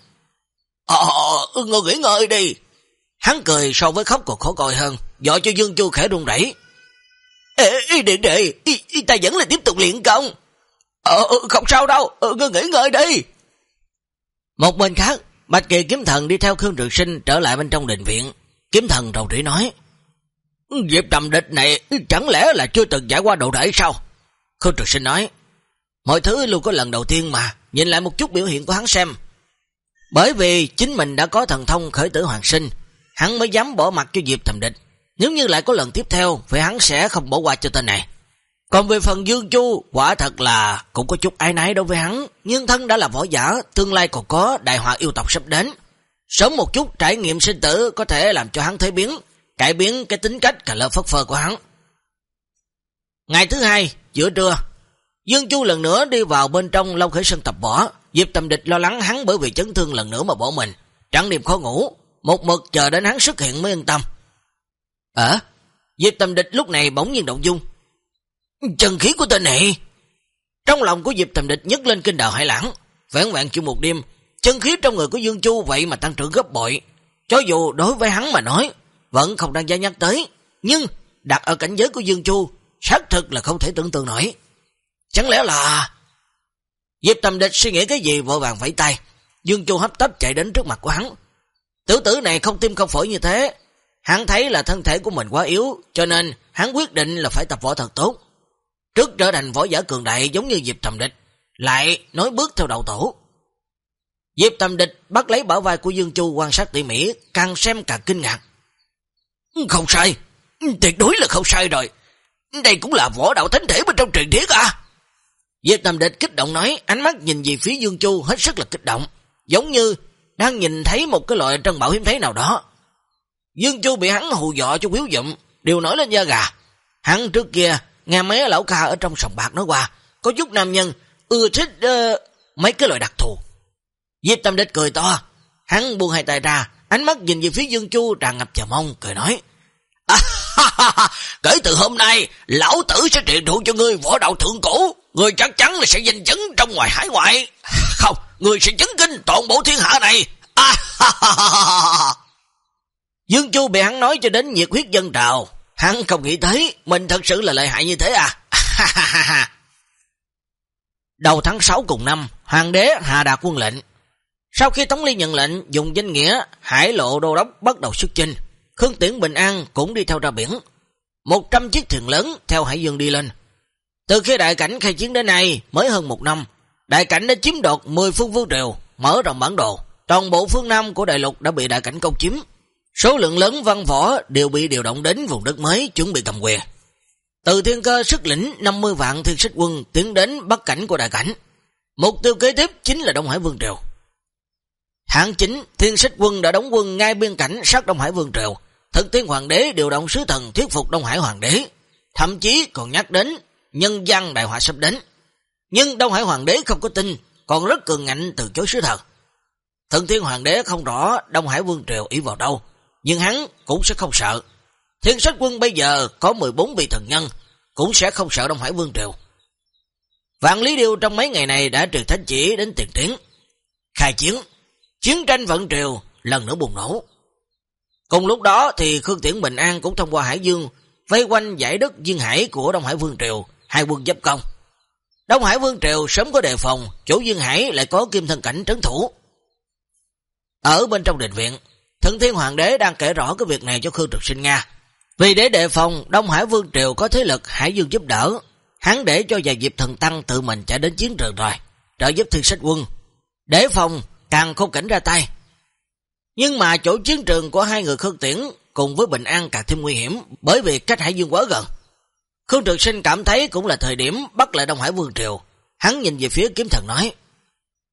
Ồ, ngồi nghỉ ngơi đi. Hắn cười so với khóc còn khó coi hơn, dọa cho Dương Chu khẽ run rẩy. Ê, đệ đệ, ta vẫn là tiếp tục luyện công. Ờ, ừ, không sao đâu, ngồi nghỉ ngơi đi. Một bên khác, Bạch Kỳ kiếm thần đi theo Khương Trực Sinh trở lại bên trong đình viện. Kiếm thần rầu rĩ nói. Diệp trầm địch này chẳng lẽ là chưa từng trải qua độ thể sao? Khương Trực Sinh nói. Mọi thứ luôn có lần đầu tiên mà, nhìn lại một chút biểu hiện của hắn xem. Bởi vì chính mình đã có thần thông khởi tử hoàng sinh, hắn mới dám bỏ mặt cho Diệp thầm địch. Nếu như lại có lần tiếp theo, thì hắn sẽ không bỏ qua cho tên này. Còn về phần Dương Chu, quả thật là cũng có chút ái nái đối với hắn, nhưng thân đã là võ giả, tương lai còn có đại họa yêu tộc sắp đến. Sớm một chút trải nghiệm sinh tử có thể làm cho hắn thế biến, cải biến cái tính cách cà lơ phất phơ của hắn. Ngày thứ hai, giữa trưa, Dương Chu lần nữa đi vào bên trong Long Khởi Sơn tập võ, Diệp Tầm Địch lo lắng hắn bởi vì chấn thương lần nữa mà bỏ mình, trắng niềm khó ngủ, một mực chờ đến hắn xuất hiện mới yên tâm. Ờ, Diệp Tầm Địch lúc này bỗng nhiên động dung. Chân khí của tên này! Trong lòng của Diệp Thầm Địch nhấc lên kinh đào hải lãng, vẹn vẹn chỉ một đêm, chân khí trong người của Dương Chu vậy mà tăng trưởng gấp bội. Cho dù đối với hắn mà nói, vẫn không đang gia nhắc tới, nhưng đặt ở cảnh giới của Dương Chu, xác thực là không thể tưởng tượng nổi. Chẳng lẽ là... Diệp Tâm Địch suy nghĩ cái gì vội vàng vẫy tay. Dương Chu hấp tấp chạy đến trước mặt của hắn. Tử tử này không tim không phổi như thế. Hắn thấy là thân thể của mình quá yếu, cho nên hắn quyết định là phải tập võ thật tốt. Trước trở thành võ giả cường đại giống như Diệp Thầm Địch, lại nói bước theo đầu tổ. Diệp Thầm Địch bắt lấy bảo vai của Dương Chu quan sát tỉ mỉ, càng xem càng kinh ngạc. Không sai, tuyệt đối là không sai rồi. Đây cũng là võ đạo thánh thể bên trong truyền thiết à. Diệp Thầm Địch kích động nói, ánh mắt nhìn về phía Dương Chu hết sức là kích động, giống như đang nhìn thấy một cái loại trân bảo hiếm thấy nào đó. Dương Chu bị hắn hù dọ cho quyếu dụng, đều nổi lên da gà. Hắn trước kia, nghe mấy lão ca ở trong sòng bạc nói qua, có chút nam nhân ưa thích uh, mấy cái loại đặc thù. Diệp Tâm Địch cười to, hắn buông hai tay ra, ánh mắt nhìn về phía Dương Chu tràn ngập chờ mong, cười nói. À, kể từ hôm nay, lão tử sẽ truyền thụ cho ngươi võ đạo thượng cổ. Ngươi chắc chắn là sẽ danh chấn trong ngoài hải ngoại. <laughs> Không, ngươi sẽ chấn kinh toàn bộ thiên hạ này. À, <laughs> Dương Chu bị hắn nói cho đến nhiệt huyết dân trào. Hắn không nghĩ tới, mình thật sự là lợi hại như thế à. <laughs> Đầu tháng 6 cùng năm, Hoàng đế hạ đạt quân lệnh. Sau khi Tống Ly nhận lệnh, dùng danh nghĩa Hải Lộ Đô Đốc bắt đầu xuất chinh. Khương Tiễn Bình An cũng đi theo ra biển. Một trăm chiếc thuyền lớn theo Hải Dương đi lên. Từ khi đại cảnh khai chiến đến nay mới hơn một năm, đại cảnh đã chiếm đoạt 10 phương vương triều, mở rộng bản đồ. Toàn bộ phương Nam của đại lục đã bị đại cảnh công chiếm. Số lượng lớn văn võ đều bị điều động đến vùng đất mới chuẩn bị cầm quyền. Từ thiên cơ sức lĩnh 50 vạn thiên sách quân tiến đến bắc cảnh của đại cảnh. Mục tiêu kế tiếp chính là Đông Hải Vương Triều. Hạng chính, thiên sách quân đã đóng quân ngay biên cảnh sát Đông Hải Vương Triều. Thực tiên hoàng đế điều động sứ thần thuyết phục Đông Hải Hoàng đế. Thậm chí còn nhắc đến nhân dân đại họa sắp đến. Nhưng Đông Hải Hoàng đế không có tin, còn rất cường ngạnh từ chối sứ thần. Thượng thiên hoàng đế không rõ Đông Hải Vương Triều ý vào đâu, nhưng hắn cũng sẽ không sợ. Thiên sách quân bây giờ có 14 vị thần nhân, cũng sẽ không sợ Đông Hải Vương Triều. Vạn Lý Điêu trong mấy ngày này đã truyền thánh chỉ đến tiền tiến. Khai chiến, chiến tranh vận triều lần nữa bùng nổ. Cùng lúc đó thì Khương Tiễn Bình An cũng thông qua Hải Dương vây quanh giải đất duyên hải của Đông Hải Vương Triều, hai quân giáp công. Đông Hải Vương Triều sớm có đề phòng, chỗ duyên hải lại có kim thân cảnh trấn thủ. Ở bên trong đền viện, Thần Thiên Hoàng đế đang kể rõ cái việc này cho Khương Trực Sinh Nga. Vì để đề phòng Đông Hải Vương Triều có thế lực Hải Dương giúp đỡ, hắn để cho vài dịp thần tăng tự mình chạy đến chiến trường rồi, trợ giúp thiên sách quân. Để phòng càng không cảnh ra tay. Nhưng mà chỗ chiến trường của hai người Khương Tiễn cùng với Bình An càng thêm nguy hiểm bởi vì cách Hải Dương quá gần. Khương Trực Sinh cảm thấy cũng là thời điểm bắt lại Đông Hải Vương Triều. Hắn nhìn về phía kiếm thần nói,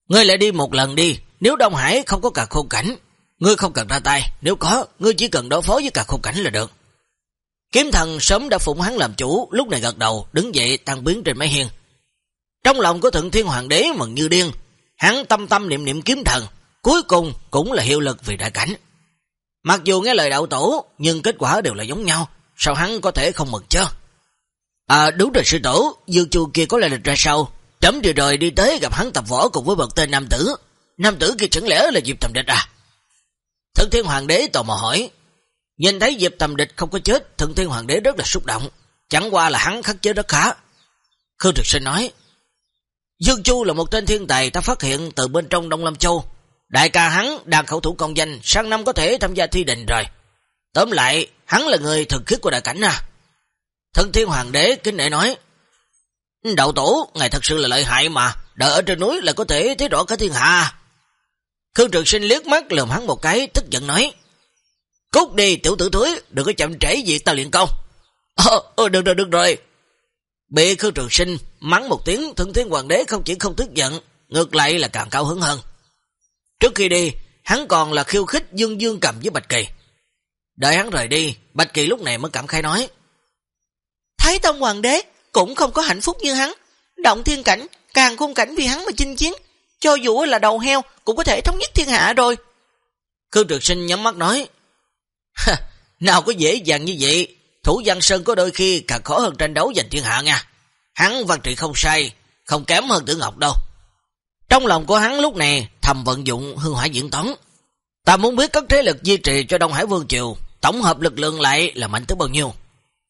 Ngươi lại đi một lần đi, nếu Đông Hải không có cả khôn cảnh, ngươi không cần ra tay, nếu có, ngươi chỉ cần đối phó với cả khung cảnh là được. Kiếm thần sớm đã phụng hắn làm chủ, lúc này gật đầu, đứng dậy tăng biến trên máy hiên. Trong lòng của thượng thiên hoàng đế mừng như điên, hắn tâm tâm niệm niệm kiếm thần, cuối cùng cũng là hiệu lực vì đại cảnh. Mặc dù nghe lời đạo tổ, nhưng kết quả đều là giống nhau, sao hắn có thể không mừng chứ? À đúng rồi sư tổ, dương chu kia có lại lịch ra sau Chấm vừa rồi đi tới gặp hắn tập võ cùng với bậc tên nam tử. Nam tử kia chẳng lẽ là Diệp thầm Địch à? Thượng Thiên Hoàng đế tò mò hỏi. Nhìn thấy Diệp Tầm Địch không có chết, Thượng Thiên Hoàng đế rất là xúc động. Chẳng qua là hắn khắc chế rất khá. Khương Trực Sinh nói. Dương Chu là một tên thiên tài ta phát hiện từ bên trong Đông Lâm Châu. Đại ca hắn đang khẩu thủ công danh, sang năm có thể tham gia thi đình rồi. Tóm lại, hắn là người thực khiết của đại cảnh à. Thân Thiên Hoàng đế kính nể nói. Đậu tổ, ngài thật sự là lợi hại mà, đợi ở trên núi là có thể thấy rõ cả thiên hạ. À. Khương Trường Sinh liếc mắt lườm hắn một cái, tức giận nói. Cút đi tiểu tử thúi, đừng có chậm trễ gì ta luyện công. Ờ, ờ được rồi, được rồi. Bị Khương Trường Sinh mắng một tiếng, thương Thiên Hoàng đế không chỉ không tức giận, ngược lại là càng cao hứng hơn. Trước khi đi, hắn còn là khiêu khích Dương Dương cầm với Bạch Kỳ. Đợi hắn rời đi, Bạch Kỳ lúc này mới cảm khai nói. Thái Tông Hoàng đế cũng không có hạnh phúc như hắn. Động thiên cảnh, càng khung cảnh vì hắn mà chinh chiến. Cho dù là đầu heo, cũng có thể thống nhất thiên hạ rồi. Khương Trực Sinh nhắm mắt nói. Nào có dễ dàng như vậy, thủ văn sơn có đôi khi càng khó hơn tranh đấu giành thiên hạ nha. Hắn văn trị không sai, không kém hơn tử ngọc đâu. Trong lòng của hắn lúc này thầm vận dụng hương hỏa diễn tấn. Ta muốn biết các thế lực duy trì cho Đông Hải Vương Triều, tổng hợp lực lượng lại là mạnh tới bao nhiêu.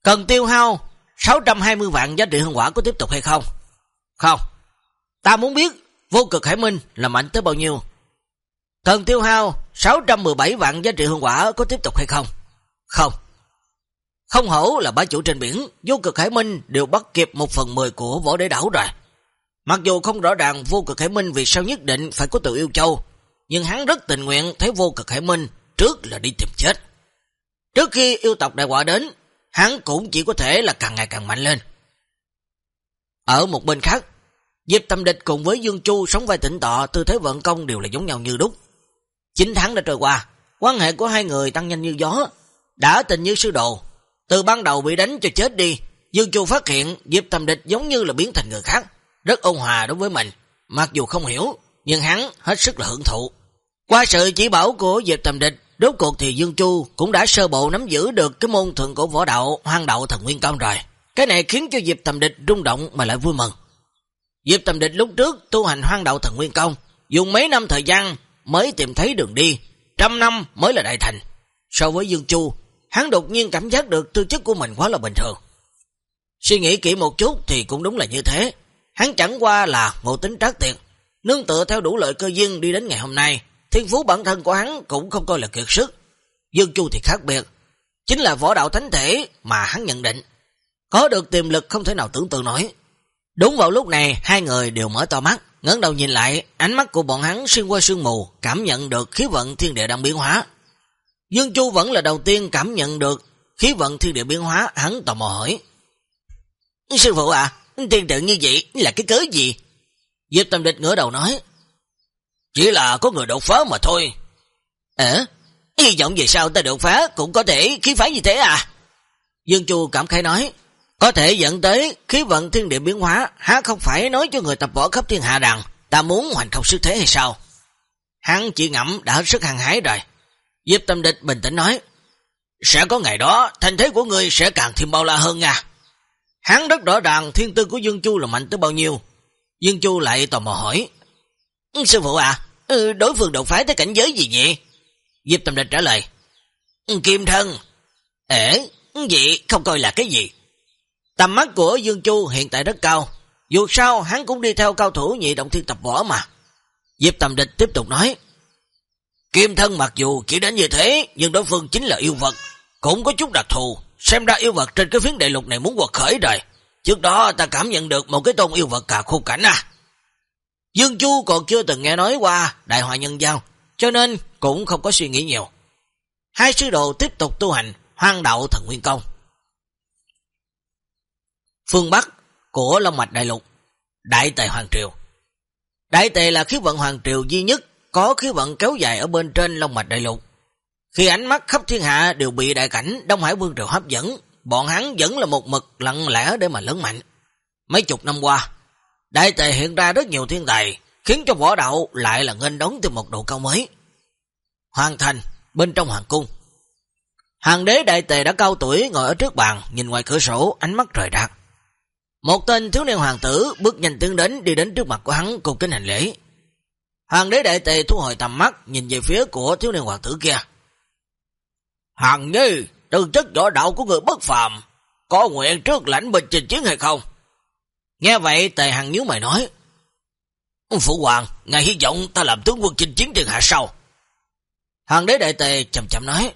Cần tiêu hao 620 vạn giá trị hương quả có tiếp tục hay không? Không. Ta muốn biết vô cực hải minh là mạnh tới bao nhiêu? Cần tiêu hao 617 vạn giá trị hương quả có tiếp tục hay không? Không. Không hổ là bá chủ trên biển, vô cực hải minh đều bắt kịp một phần mười của võ đế đảo rồi. Mặc dù không rõ ràng vô cực hải minh vì sao nhất định phải có tự yêu châu, nhưng hắn rất tình nguyện thấy vô cực hải minh trước là đi tìm chết. Trước khi yêu tộc đại quả đến, hắn cũng chỉ có thể là càng ngày càng mạnh lên. Ở một bên khác, Diệp Tâm Địch cùng với Dương Chu sống vai tỉnh tọa, tư thế vận công đều là giống nhau như đúc. 9 tháng đã trôi qua, quan hệ của hai người tăng nhanh như gió, đã tình như sư đồ. Từ ban đầu bị đánh cho chết đi, Dương Chu phát hiện Diệp Tâm Địch giống như là biến thành người khác, rất ôn hòa đối với mình, mặc dù không hiểu, nhưng hắn hết sức là hưởng thụ. Qua sự chỉ bảo của Diệp Tâm Địch, Rốt cuộc thì Dương Chu cũng đã sơ bộ nắm giữ được cái môn thượng cổ võ đạo hoang đạo thần nguyên công rồi. Cái này khiến cho Diệp Tâm Địch rung động mà lại vui mừng. Diệp Tầm Địch lúc trước tu hành hoang đạo thần nguyên công, dùng mấy năm thời gian mới tìm thấy đường đi, trăm năm mới là đại thành. So với Dương Chu, hắn đột nhiên cảm giác được tư chất của mình quá là bình thường. Suy nghĩ kỹ một chút thì cũng đúng là như thế. Hắn chẳng qua là ngộ tính trác tiện, nương tựa theo đủ lợi cơ duyên đi đến ngày hôm nay, thiên phú bản thân của hắn cũng không coi là kiệt sức. Dương Chu thì khác biệt, chính là võ đạo thánh thể mà hắn nhận định. Có được tiềm lực không thể nào tưởng tượng nổi. Đúng vào lúc này, hai người đều mở to mắt, ngấn đầu nhìn lại, ánh mắt của bọn hắn xuyên qua sương mù, cảm nhận được khí vận thiên địa đang biến hóa. Dương Chu vẫn là đầu tiên cảm nhận được khí vận thiên địa biến hóa, hắn tò mò hỏi. Sư phụ à, thiên tượng như vậy là cái cớ gì? Diệp Tâm Địch ngửa đầu nói. Chỉ là có người đột phá mà thôi. Ờ, hy vọng về sau ta đột phá cũng có thể khí phái như thế à? Dương Chu cảm khai nói. Có thể dẫn tới khí vận thiên địa biến hóa, há không phải nói cho người tập võ khắp thiên hạ rằng ta muốn hoành không sức thế hay sao? Hắn chỉ ngẫm đã hết sức hăng hái rồi. Diệp Tâm Địch bình tĩnh nói, sẽ có ngày đó, thành thế của ngươi sẽ càng thêm bao la hơn nha. Hắn rất rõ ràng thiên tư của Dương Chu là mạnh tới bao nhiêu. Dương Chu lại tò mò hỏi, Sư phụ à, ừ, đối phương đột phái tới cảnh giới gì vậy? Diệp Tâm Địch trả lời, Kim thân. Ế, vậy không coi là cái gì? Tầm mắt của Dương Chu hiện tại rất cao, dù sao hắn cũng đi theo cao thủ nhị động thiên tập võ mà. Diệp Tầm Địch tiếp tục nói, Kim thân mặc dù chỉ đến như thế, nhưng đối phương chính là yêu vật, cũng có chút đặc thù, xem ra yêu vật trên cái phiến đại lục này muốn quật khởi rồi. Trước đó ta cảm nhận được một cái tôn yêu vật cả khu cảnh à. Dương Chu còn chưa từng nghe nói qua đại hòa nhân giao, cho nên cũng không có suy nghĩ nhiều. Hai sư đồ tiếp tục tu hành, hoang đạo thần nguyên công. Phương Bắc của Long Mạch Đại Lục, Đại Tề Hoàng Triều. Đại Tề là khí vận Hoàng Triều duy nhất có khí vận kéo dài ở bên trên Long Mạch Đại Lục. Khi ánh mắt khắp thiên hạ đều bị đại cảnh Đông Hải Vương Triều hấp dẫn, bọn hắn vẫn là một mực lặng lẽ để mà lớn mạnh. Mấy chục năm qua, Đại Tề hiện ra rất nhiều thiên tài, khiến cho võ đạo lại là nghênh đón từ một độ cao mới. Hoàng thành, bên trong hoàng cung. Hàng đế đại tề đã cao tuổi ngồi ở trước bàn, nhìn ngoài cửa sổ, ánh mắt rời rạc. Một tên thiếu niên hoàng tử bước nhanh tiến đến đi đến trước mặt của hắn cùng kính hành lễ. Hoàng đế đại tề thu hồi tầm mắt nhìn về phía của thiếu niên hoàng tử kia. Hoàng nhi, từ chất võ đạo của người bất phàm, có nguyện trước lãnh bình trình chiến hay không? Nghe vậy tề hằng nhíu mày nói. Phụ hoàng, ngài hy vọng ta làm tướng quân chinh chiến trường hạ sau. Hoàng đế đại tề chậm chậm nói.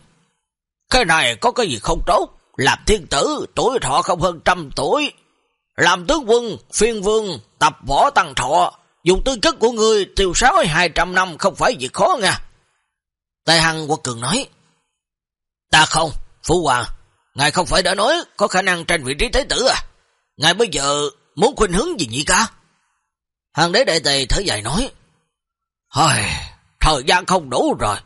Cái này có cái gì không tốt, làm thiên tử, tuổi thọ không hơn trăm tuổi, làm tướng quân, phiên vương, tập võ tăng thọ, dùng tư chất của ngươi tiêu sáu hai trăm năm không phải việc khó nha. Tề Hằng quật cường nói, Ta không, Phú Hoàng, ngài không phải đã nói có khả năng tranh vị trí thế tử à? Ngài bây giờ muốn khuyên hướng gì nhỉ cả? Hàng đế đại tề thở dài nói, Hồi, thời gian không đủ rồi,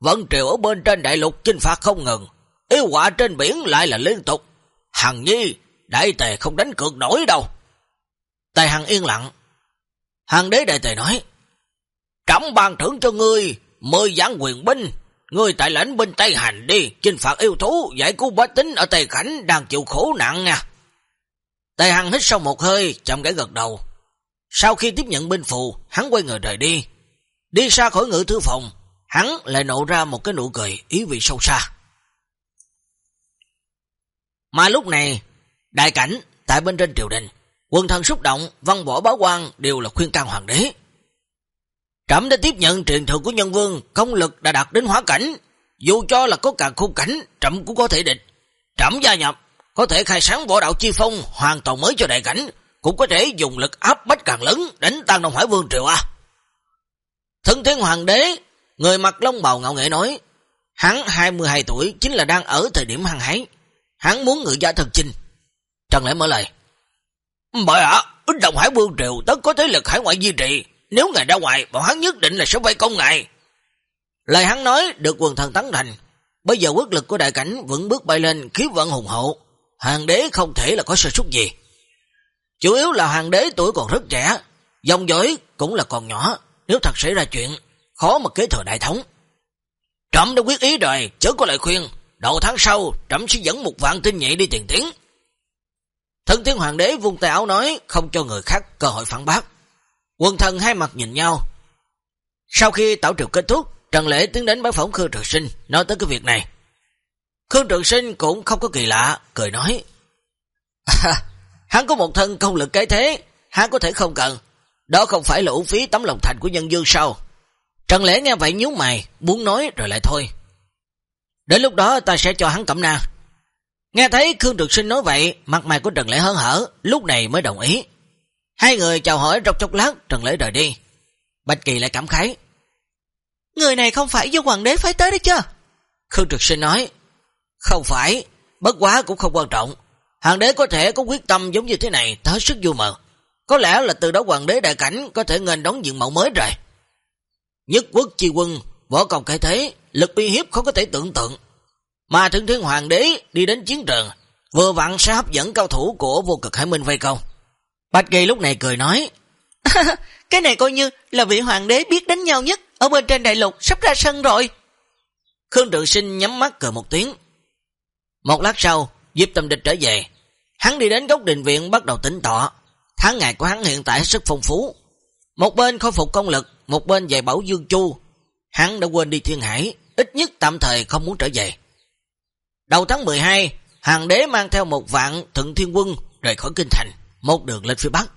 vận triều ở bên trên đại lục chinh phạt không ngừng, yêu quả trên biển lại là liên tục. Hằng nhi, đại tề không đánh cược nổi đâu. Tề Hằng yên lặng. Hàng đế đại tề nói, Trẫm ban thưởng cho ngươi, mời giảng quyền binh, ngươi tại lãnh binh Tây Hành đi, chinh phạt yêu thú, giải cứu bá tính ở Tây Khánh đang chịu khổ nặng nha. Tề Hằng hít sâu một hơi, chậm gãy gật đầu. Sau khi tiếp nhận binh phù, hắn quay người rời đi. Đi xa khỏi ngự thư phòng, hắn lại nộ ra một cái nụ cười ý vị sâu xa. Mà lúc này, đại cảnh tại bên trên triều đình, quân thần xúc động, văn võ báo quan đều là khuyên can hoàng đế. Trẩm đã tiếp nhận truyền thừa của nhân vương, công lực đã đạt đến hóa cảnh, dù cho là có cả khung cảnh, Trẩm cũng có thể địch. Trẩm gia nhập, có thể khai sáng võ đạo chi phong hoàn toàn mới cho đại cảnh, cũng có thể dùng lực áp bách càng lớn đánh tan Đông Hải Vương Triều a Thân thiên hoàng đế, người mặc lông bào ngạo nghệ nói, hắn 22 tuổi chính là đang ở thời điểm hăng hái, hắn muốn ngự gia thần chinh. Trần Lễ mở lời, Bởi ạ, à, Đông Hải Vương Triều tất có thế lực hải ngoại duy trì, nếu ngài ra ngoài, bọn hắn nhất định là sẽ vây công ngài. Lời hắn nói được quần thần tán thành, bây giờ quốc lực của đại cảnh vẫn bước bay lên khí vận hùng hậu, hoàng đế không thể là có sơ súc gì. Chủ yếu là hoàng đế tuổi còn rất trẻ, dòng dõi cũng là còn nhỏ, nếu thật xảy ra chuyện, khó mà kế thừa đại thống. Trẩm đã quyết ý rồi, chớ có lời khuyên, đầu tháng sau, Trẩm sẽ dẫn một vạn tinh nhị đi tiền tiến. Thân thiên hoàng đế vung tay áo nói, không cho người khác cơ hội phản bác. Quân thần hai mặt nhìn nhau. Sau khi tảo triều kết thúc, Trần Lễ tiến đến bái phỏng Khương Trường Sinh, nói tới cái việc này. Khương Trường Sinh cũng không có kỳ lạ, cười nói. À, hắn có một thân công lực cái thế, hắn có thể không cần. Đó không phải là ủ phí tấm lòng thành của nhân dương sao. Trần Lễ nghe vậy nhú mày, muốn nói rồi lại thôi. Đến lúc đó ta sẽ cho hắn cẩm nang. Nghe thấy Khương Trực Sinh nói vậy, mặt mày của Trần Lễ hớn hở, lúc này mới đồng ý. Hai người chào hỏi trong chốc lát, Trần Lễ rời đi. Bạch Kỳ lại cảm khái. Người này không phải do hoàng đế phái tới đấy chứ? Khương Trực Sinh nói, không phải, bất quá cũng không quan trọng. Hoàng đế có thể có quyết tâm giống như thế này, ta hết sức vui mờ. Có lẽ là từ đó hoàng đế đại cảnh có thể ngành đón diện mẫu mới rồi. Nhất quốc chi quân, võ công cái thế, lực uy hiếp không có thể tưởng tượng. Mà thượng thiên hoàng đế đi đến chiến trường, vừa vặn sẽ hấp dẫn cao thủ của vô cực hải minh vây công. Bạch Kỳ lúc này cười nói, <laughs> cái này coi như là vị hoàng đế biết đánh nhau nhất ở bên trên đại lục sắp ra sân rồi. Khương Trường Sinh nhắm mắt cười một tiếng. Một lát sau, Diệp Tâm Địch trở về. Hắn đi đến góc đình viện bắt đầu tính tọa. Tháng ngày của hắn hiện tại rất phong phú. Một bên khôi phục công lực, một bên dạy bảo Dương Chu. Hắn đã quên đi thiên hải, ít nhất tạm thời không muốn trở về. Đầu tháng 12, hàng đế mang theo một vạn thận thiên quân rời khỏi kinh thành, một đường lên phía Bắc.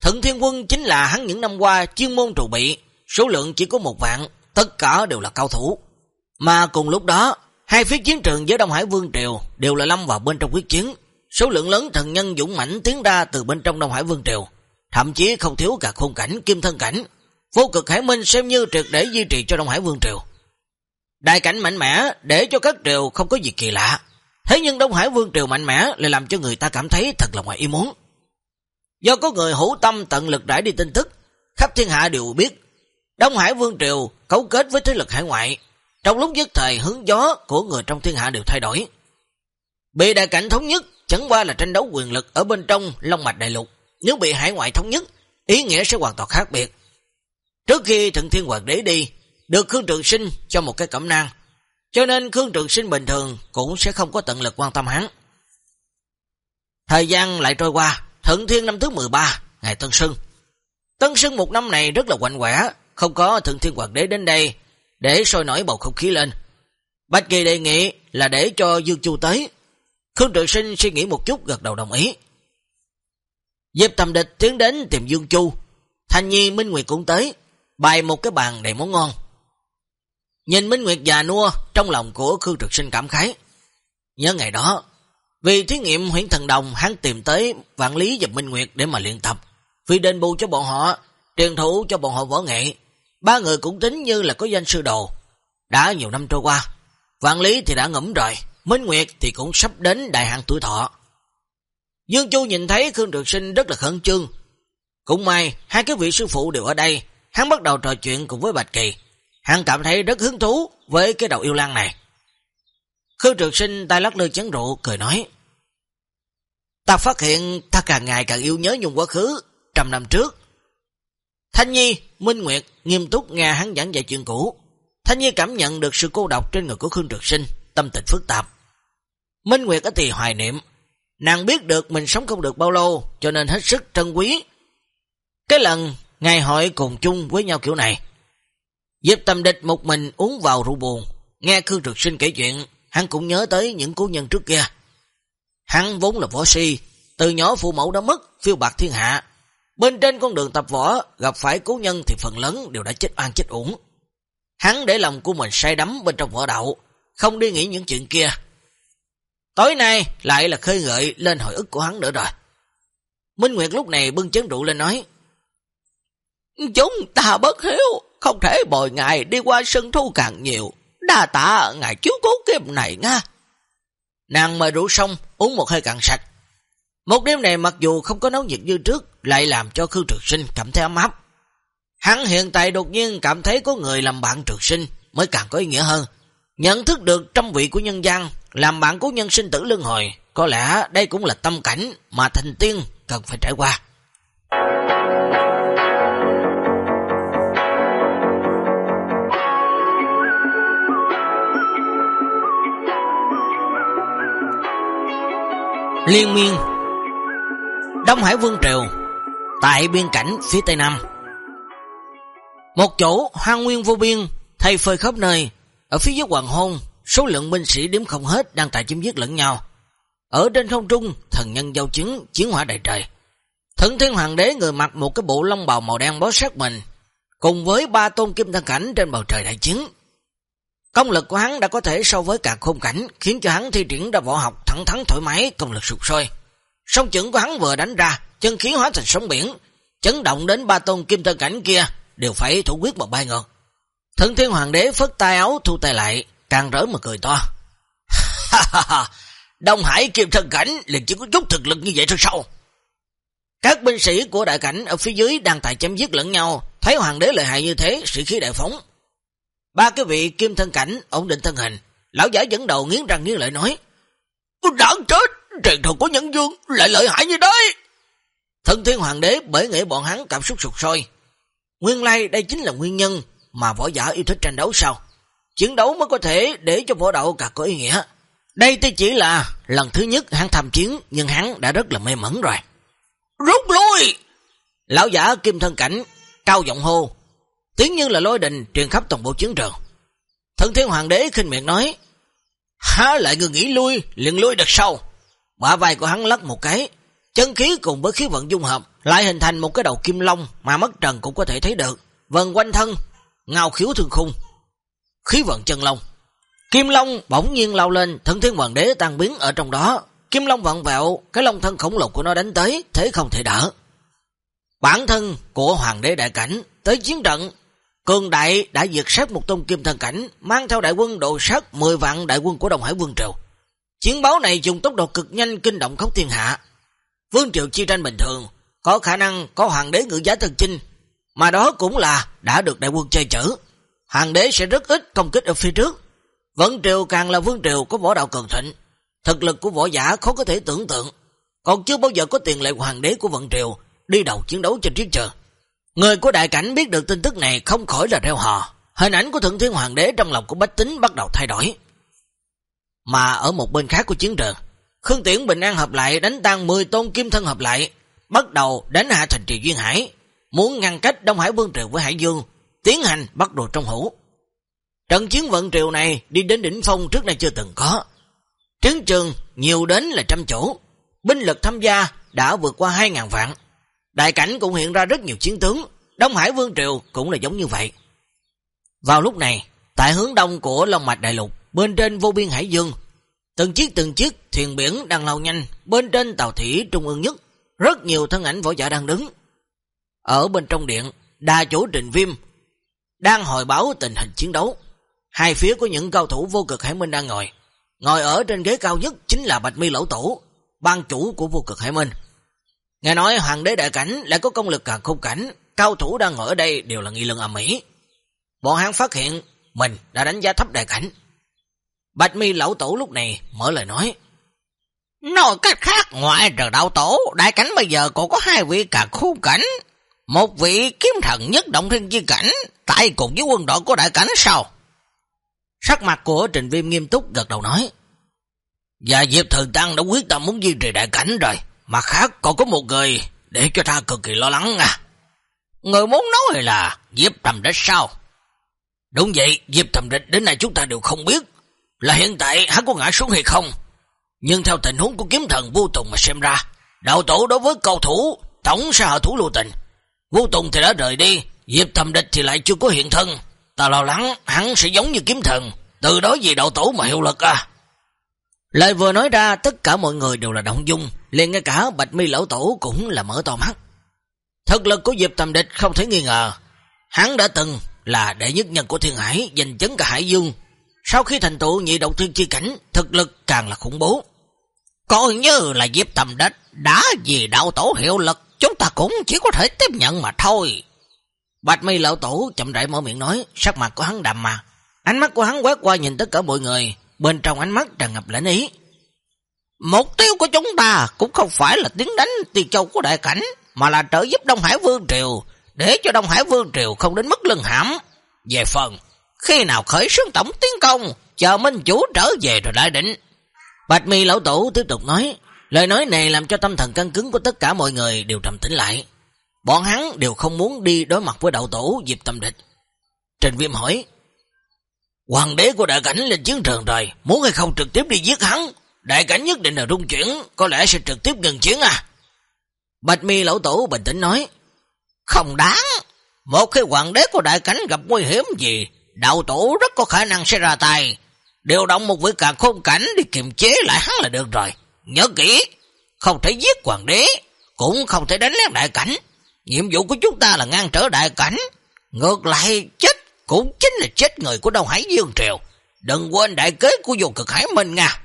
Thận thiên quân chính là hắn những năm qua chuyên môn trù bị, số lượng chỉ có một vạn, tất cả đều là cao thủ. Mà cùng lúc đó, hai phía chiến trường với Đông Hải Vương Triều đều là lâm vào bên trong quyết chiến, số lượng lớn thần nhân dũng mãnh tiến ra từ bên trong Đông Hải Vương Triều, thậm chí không thiếu cả khung cảnh, kim thân cảnh. Vô cực Hải Minh xem như triệt để duy trì cho Đông Hải Vương Triều. Đại cảnh mạnh mẽ để cho các triều không có gì kỳ lạ. Thế nhưng Đông Hải Vương Triều mạnh mẽ lại làm cho người ta cảm thấy thật là ngoài ý muốn. Do có người hữu tâm tận lực rải đi tin tức, khắp thiên hạ đều biết Đông Hải Vương Triều cấu kết với thế lực hải ngoại. Trong lúc nhất thời hướng gió của người trong thiên hạ đều thay đổi. Bị đại cảnh thống nhất chẳng qua là tranh đấu quyền lực ở bên trong Long Mạch Đại Lục. Nếu bị hải ngoại thống nhất, ý nghĩa sẽ hoàn toàn khác biệt. Trước khi Thượng Thiên Hoàng đế đi, được Khương Trường Sinh cho một cái cẩm nang, cho nên Khương Trường Sinh bình thường cũng sẽ không có tận lực quan tâm hắn. Thời gian lại trôi qua, Thượng Thiên năm thứ 13, ngày Tân Sưng. Tân Sưng một năm này rất là quạnh quẻ, không có Thượng Thiên Hoàng đế đến đây để sôi nổi bầu không khí lên. Bạch Kỳ đề nghị là để cho Dương Chu tới. Khương Trường Sinh suy nghĩ một chút gật đầu đồng ý. Diệp Tầm Địch tiến đến tìm Dương Chu. Thanh Nhi Minh Nguyệt cũng tới, bày một cái bàn đầy món ngon. Nhìn Minh Nguyệt già nua trong lòng của Khương Trực Sinh cảm khái. Nhớ ngày đó, vì thí nghiệm huyện thần đồng hắn tìm tới vạn lý và Minh Nguyệt để mà luyện tập. Vì đền bù cho bọn họ, truyền thủ cho bọn họ võ nghệ. Ba người cũng tính như là có danh sư đồ. Đã nhiều năm trôi qua, vạn lý thì đã ngẫm rồi, Minh Nguyệt thì cũng sắp đến đại hạn tuổi thọ. Dương Chu nhìn thấy Khương Trực Sinh rất là khẩn trương. Cũng may, hai cái vị sư phụ đều ở đây, hắn bắt đầu trò chuyện cùng với Bạch Kỳ. Hắn cảm thấy rất hứng thú với cái đầu yêu lan này. Khương Trực Sinh tay lắc lư chén rượu, cười nói. Ta phát hiện ta càng ngày càng yêu nhớ nhung quá khứ, trăm năm trước. Thanh Nhi, Minh Nguyệt nghiêm túc nghe hắn giảng dạy chuyện cũ. Thanh Nhi cảm nhận được sự cô độc trên người của Khương Trực Sinh, tâm tình phức tạp. Minh Nguyệt ở thì hoài niệm, nàng biết được mình sống không được bao lâu, cho nên hết sức trân quý. Cái lần ngày hội cùng chung với nhau kiểu này, Diệp Tâm Địch một mình uống vào rượu buồn, nghe Khương Trực Sinh kể chuyện, hắn cũng nhớ tới những cố nhân trước kia. Hắn vốn là võ si, từ nhỏ phụ mẫu đã mất, phiêu bạc thiên hạ. Bên trên con đường tập võ, gặp phải cố nhân thì phần lớn đều đã chết oan chết uổng. Hắn để lòng của mình say đắm bên trong võ đạo, không đi nghĩ những chuyện kia. Tối nay lại là khơi gợi lên hồi ức của hắn nữa rồi. Minh Nguyệt lúc này bưng chén rượu lên nói, Chúng ta bất hiếu, không thể bồi ngài đi qua sân thu càng nhiều. Đa tạ ngài chiếu cố kiếp này nha. Nàng mời rượu xong, uống một hơi cạn sạch. Một đêm này mặc dù không có nấu nhiệt như trước, lại làm cho Khương Trực Sinh cảm thấy ấm áp. Hắn hiện tại đột nhiên cảm thấy có người làm bạn Trực Sinh mới càng có ý nghĩa hơn. Nhận thức được trăm vị của nhân gian, làm bạn của nhân sinh tử lương hồi, có lẽ đây cũng là tâm cảnh mà thành tiên cần phải trải qua. Liên miên. Đông Hải Vương Triều, Tại biên cảnh phía Tây Nam. Một chỗ hoang nguyên vô biên, Thay phơi khắp nơi. Ở phía dưới hoàng hôn, Số lượng binh sĩ đếm không hết đang tại chém giết lẫn nhau. Ở trên không trung, Thần nhân giao chứng chiến hỏa đầy trời. Thượng thiên hoàng đế người mặc một cái bộ lông bào màu đen bó sát mình, Cùng với ba tôn kim thân cảnh trên bầu trời đại chiến. Công lực của hắn đã có thể so với cả khung cảnh, khiến cho hắn thi triển ra võ học thẳng thắn thoải mái, công lực sụt sôi. Sông chưởng của hắn vừa đánh ra, chân khí hóa thành sóng biển, chấn động đến ba tôn kim thân cảnh kia, đều phải thủ quyết một bay ngược. Thần thiên hoàng đế phất tay áo thu tay lại, càng rỡ mà cười to. Ha ha ha, Đông Hải kim thân cảnh liền chỉ có chút thực lực như vậy thôi sao? Các binh sĩ của đại cảnh ở phía dưới đang tại chém giết lẫn nhau, thấy hoàng đế lợi hại như thế, sĩ khí đại phóng. Ba cái vị kim thân cảnh ổn định thân hình, lão giả dẫn đầu nghiến răng nghiến lợi nói: "Đáng chết, truyền thuật của nhân dương lại lợi hại như đấy." Thân thiên hoàng đế bởi nghĩ bọn hắn cảm xúc sụt sôi. Nguyên lai đây chính là nguyên nhân mà võ giả yêu thích tranh đấu sao? Chiến đấu mới có thể để cho võ đạo càng có ý nghĩa. Đây tuy chỉ là lần thứ nhất hắn tham chiến, nhưng hắn đã rất là mê mẩn rồi. Rút lui! Lão giả kim thân cảnh, cao giọng hô. Tiếng như là lôi đình truyền khắp toàn bộ chiến trường. Thân thiên hoàng đế khinh miệng nói. Há lại người nghĩ lui, liền lui đợt sau. Bả vai của hắn lắc một cái. Chân khí cùng với khí vận dung hợp, lại hình thành một cái đầu kim long mà mất trần cũng có thể thấy được. Vần quanh thân, ngao khiếu thương khung. Khí vận chân long. Kim Long bỗng nhiên lao lên, thân thiên hoàng đế tan biến ở trong đó. Kim Long vặn vẹo, cái long thân khổng lồ của nó đánh tới, thế không thể đỡ. Bản thân của hoàng đế đại cảnh tới chiến trận, cường đại đã diệt sát một tôn kim thần cảnh, mang theo đại quân độ sát 10 vạn đại quân của đồng Hải Vương Triều. Chiến báo này dùng tốc độ cực nhanh kinh động khóc thiên hạ. Vương Triều chi tranh bình thường, có khả năng có hoàng đế ngự giá thần chinh, mà đó cũng là đã được đại quân chơi chở. Hoàng đế sẽ rất ít công kích ở phía trước, Vận triều càng là vương triều có võ đạo cường thịnh, thực lực của võ giả khó có thể tưởng tượng, còn chưa bao giờ có tiền lệ hoàng đế của vận triều đi đầu chiến đấu trên chiến trường. Người của đại cảnh biết được tin tức này không khỏi là reo hò, hình ảnh của thượng thiên hoàng đế trong lòng của bách tính bắt đầu thay đổi. Mà ở một bên khác của chiến trường, Khương Tiễn Bình An hợp lại đánh tan 10 tôn kim thân hợp lại, bắt đầu đánh hạ thành trì Duyên Hải, muốn ngăn cách Đông Hải Vương Triều với Hải Dương, tiến hành bắt đồ trong hữu. Trận chiến vận triều này đi đến đỉnh phong trước nay chưa từng có. Chiến trường nhiều đến là trăm chỗ. Binh lực tham gia đã vượt qua 2.000 vạn. Đại cảnh cũng hiện ra rất nhiều chiến tướng. Đông Hải Vương Triều cũng là giống như vậy. Vào lúc này, tại hướng đông của Long Mạch Đại Lục, bên trên vô biên Hải Dương, từng chiếc từng chiếc thuyền biển đang lao nhanh, bên trên tàu thủy trung ương nhất, rất nhiều thân ảnh võ giả đang đứng. Ở bên trong điện, đa chủ trình viêm đang hồi báo tình hình chiến đấu. Hai phía của những cao thủ vô cực hải minh đang ngồi. Ngồi ở trên ghế cao nhất chính là Bạch Mi Lẩu Tổ, ban chủ của vô cực hải minh. Nghe nói hoàng đế đại cảnh lại có công lực càng khung cảnh, cao thủ đang ngồi ở đây đều là nghi lưng ở mỹ. Bọn hắn phát hiện mình đã đánh giá thấp đại cảnh. Bạch Mi lão Tổ lúc này mở lời nói. Nói cách khác, ngoại trừ đạo tổ, đại cảnh bây giờ còn có hai vị càng khung cảnh. Một vị kiếm thần nhất động thiên chi cảnh, tại cùng với quân đội của đại cảnh sao? Sắc mặt của Trình Viêm nghiêm túc gật đầu nói. Và Diệp Thường Tăng đã quyết tâm muốn duy trì đại cảnh rồi. Mặt khác còn có một người để cho ta cực kỳ lo lắng à. Người muốn nói là Diệp Trầm Địch sao? Đúng vậy, Diệp Trầm Địch đến nay chúng ta đều không biết là hiện tại hắn có ngã xuống hay không. Nhưng theo tình huống của kiếm thần vô tùng mà xem ra, đạo tổ đối với cầu thủ tổng sẽ hạ thủ lưu tình. Vô tùng thì đã rời đi, Diệp Trầm Địch thì lại chưa có hiện thân. Ta lo lắng hắn sẽ giống như kiếm thần, từ đó vì đạo tổ mà hiệu lực à. Lời vừa nói ra tất cả mọi người đều là động dung, liền ngay cả bạch mi lão tổ cũng là mở to mắt. Thực lực của Diệp Tầm Địch không thể nghi ngờ, hắn đã từng là đệ nhất nhân của thiên hải, giành chấn cả hải dương. Sau khi thành tựu nhị động thiên chi cảnh, thực lực càng là khủng bố. Coi như là Diệp Tầm Địch đã vì đạo tổ hiệu lực, chúng ta cũng chỉ có thể tiếp nhận mà thôi. Bạch mi lão tổ chậm rãi mở miệng nói, sắc mặt của hắn đạm mà. Ánh mắt của hắn quét qua nhìn tất cả mọi người, bên trong ánh mắt tràn ngập lãnh ý. Mục tiêu của chúng ta cũng không phải là tiến đánh tiền châu của đại cảnh, mà là trợ giúp Đông Hải Vương Triều, để cho Đông Hải Vương Triều không đến mức lưng hãm. Về phần, khi nào khởi xướng tổng tiến công, chờ Minh Chủ trở về rồi lại định. Bạch mi lão tổ tiếp tục nói, lời nói này làm cho tâm thần căng cứng của tất cả mọi người đều trầm tĩnh lại. Bọn hắn đều không muốn đi đối mặt với đạo tổ Diệp Tâm Địch. Trình Viêm hỏi, Hoàng đế của đại cảnh lên chiến trường rồi, muốn hay không trực tiếp đi giết hắn, đại cảnh nhất định là rung chuyển, có lẽ sẽ trực tiếp ngừng chiến à. Bạch mi lão tổ bình tĩnh nói, Không đáng, một khi hoàng đế của đại cảnh gặp nguy hiểm gì, đạo tổ rất có khả năng sẽ ra tay, điều động một vị càng khôn cảnh đi kiềm chế lại hắn là được rồi. Nhớ kỹ, không thể giết hoàng đế, cũng không thể đánh lén đại cảnh. Nhiệm vụ của chúng ta là ngăn trở đại cảnh. Ngược lại chết cũng chính là chết người của Đông Hải Dương Triều. đừng quên đại kế của vô cực hải minh nha.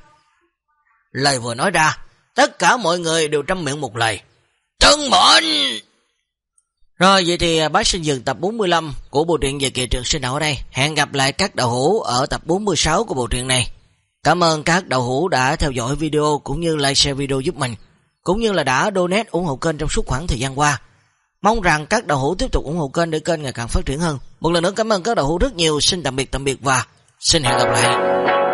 Lời vừa nói ra, tất cả mọi người đều trăm miệng một lời. Tân mệnh! Rồi vậy thì à, bác sinh dừng tập 45 của bộ truyện về kỳ trường sinh đạo ở đây. Hẹn gặp lại các đạo hữu ở tập 46 của bộ truyện này. Cảm ơn các đạo hữu đã theo dõi video cũng như like share video giúp mình. Cũng như là đã donate ủng hộ kênh trong suốt khoảng thời gian qua. Mong rằng các đầu hữu tiếp tục ủng hộ kênh để kênh ngày càng phát triển hơn. Một lần nữa cảm ơn các đầu hữu rất nhiều. Xin tạm biệt tạm biệt và xin hẹn gặp lại.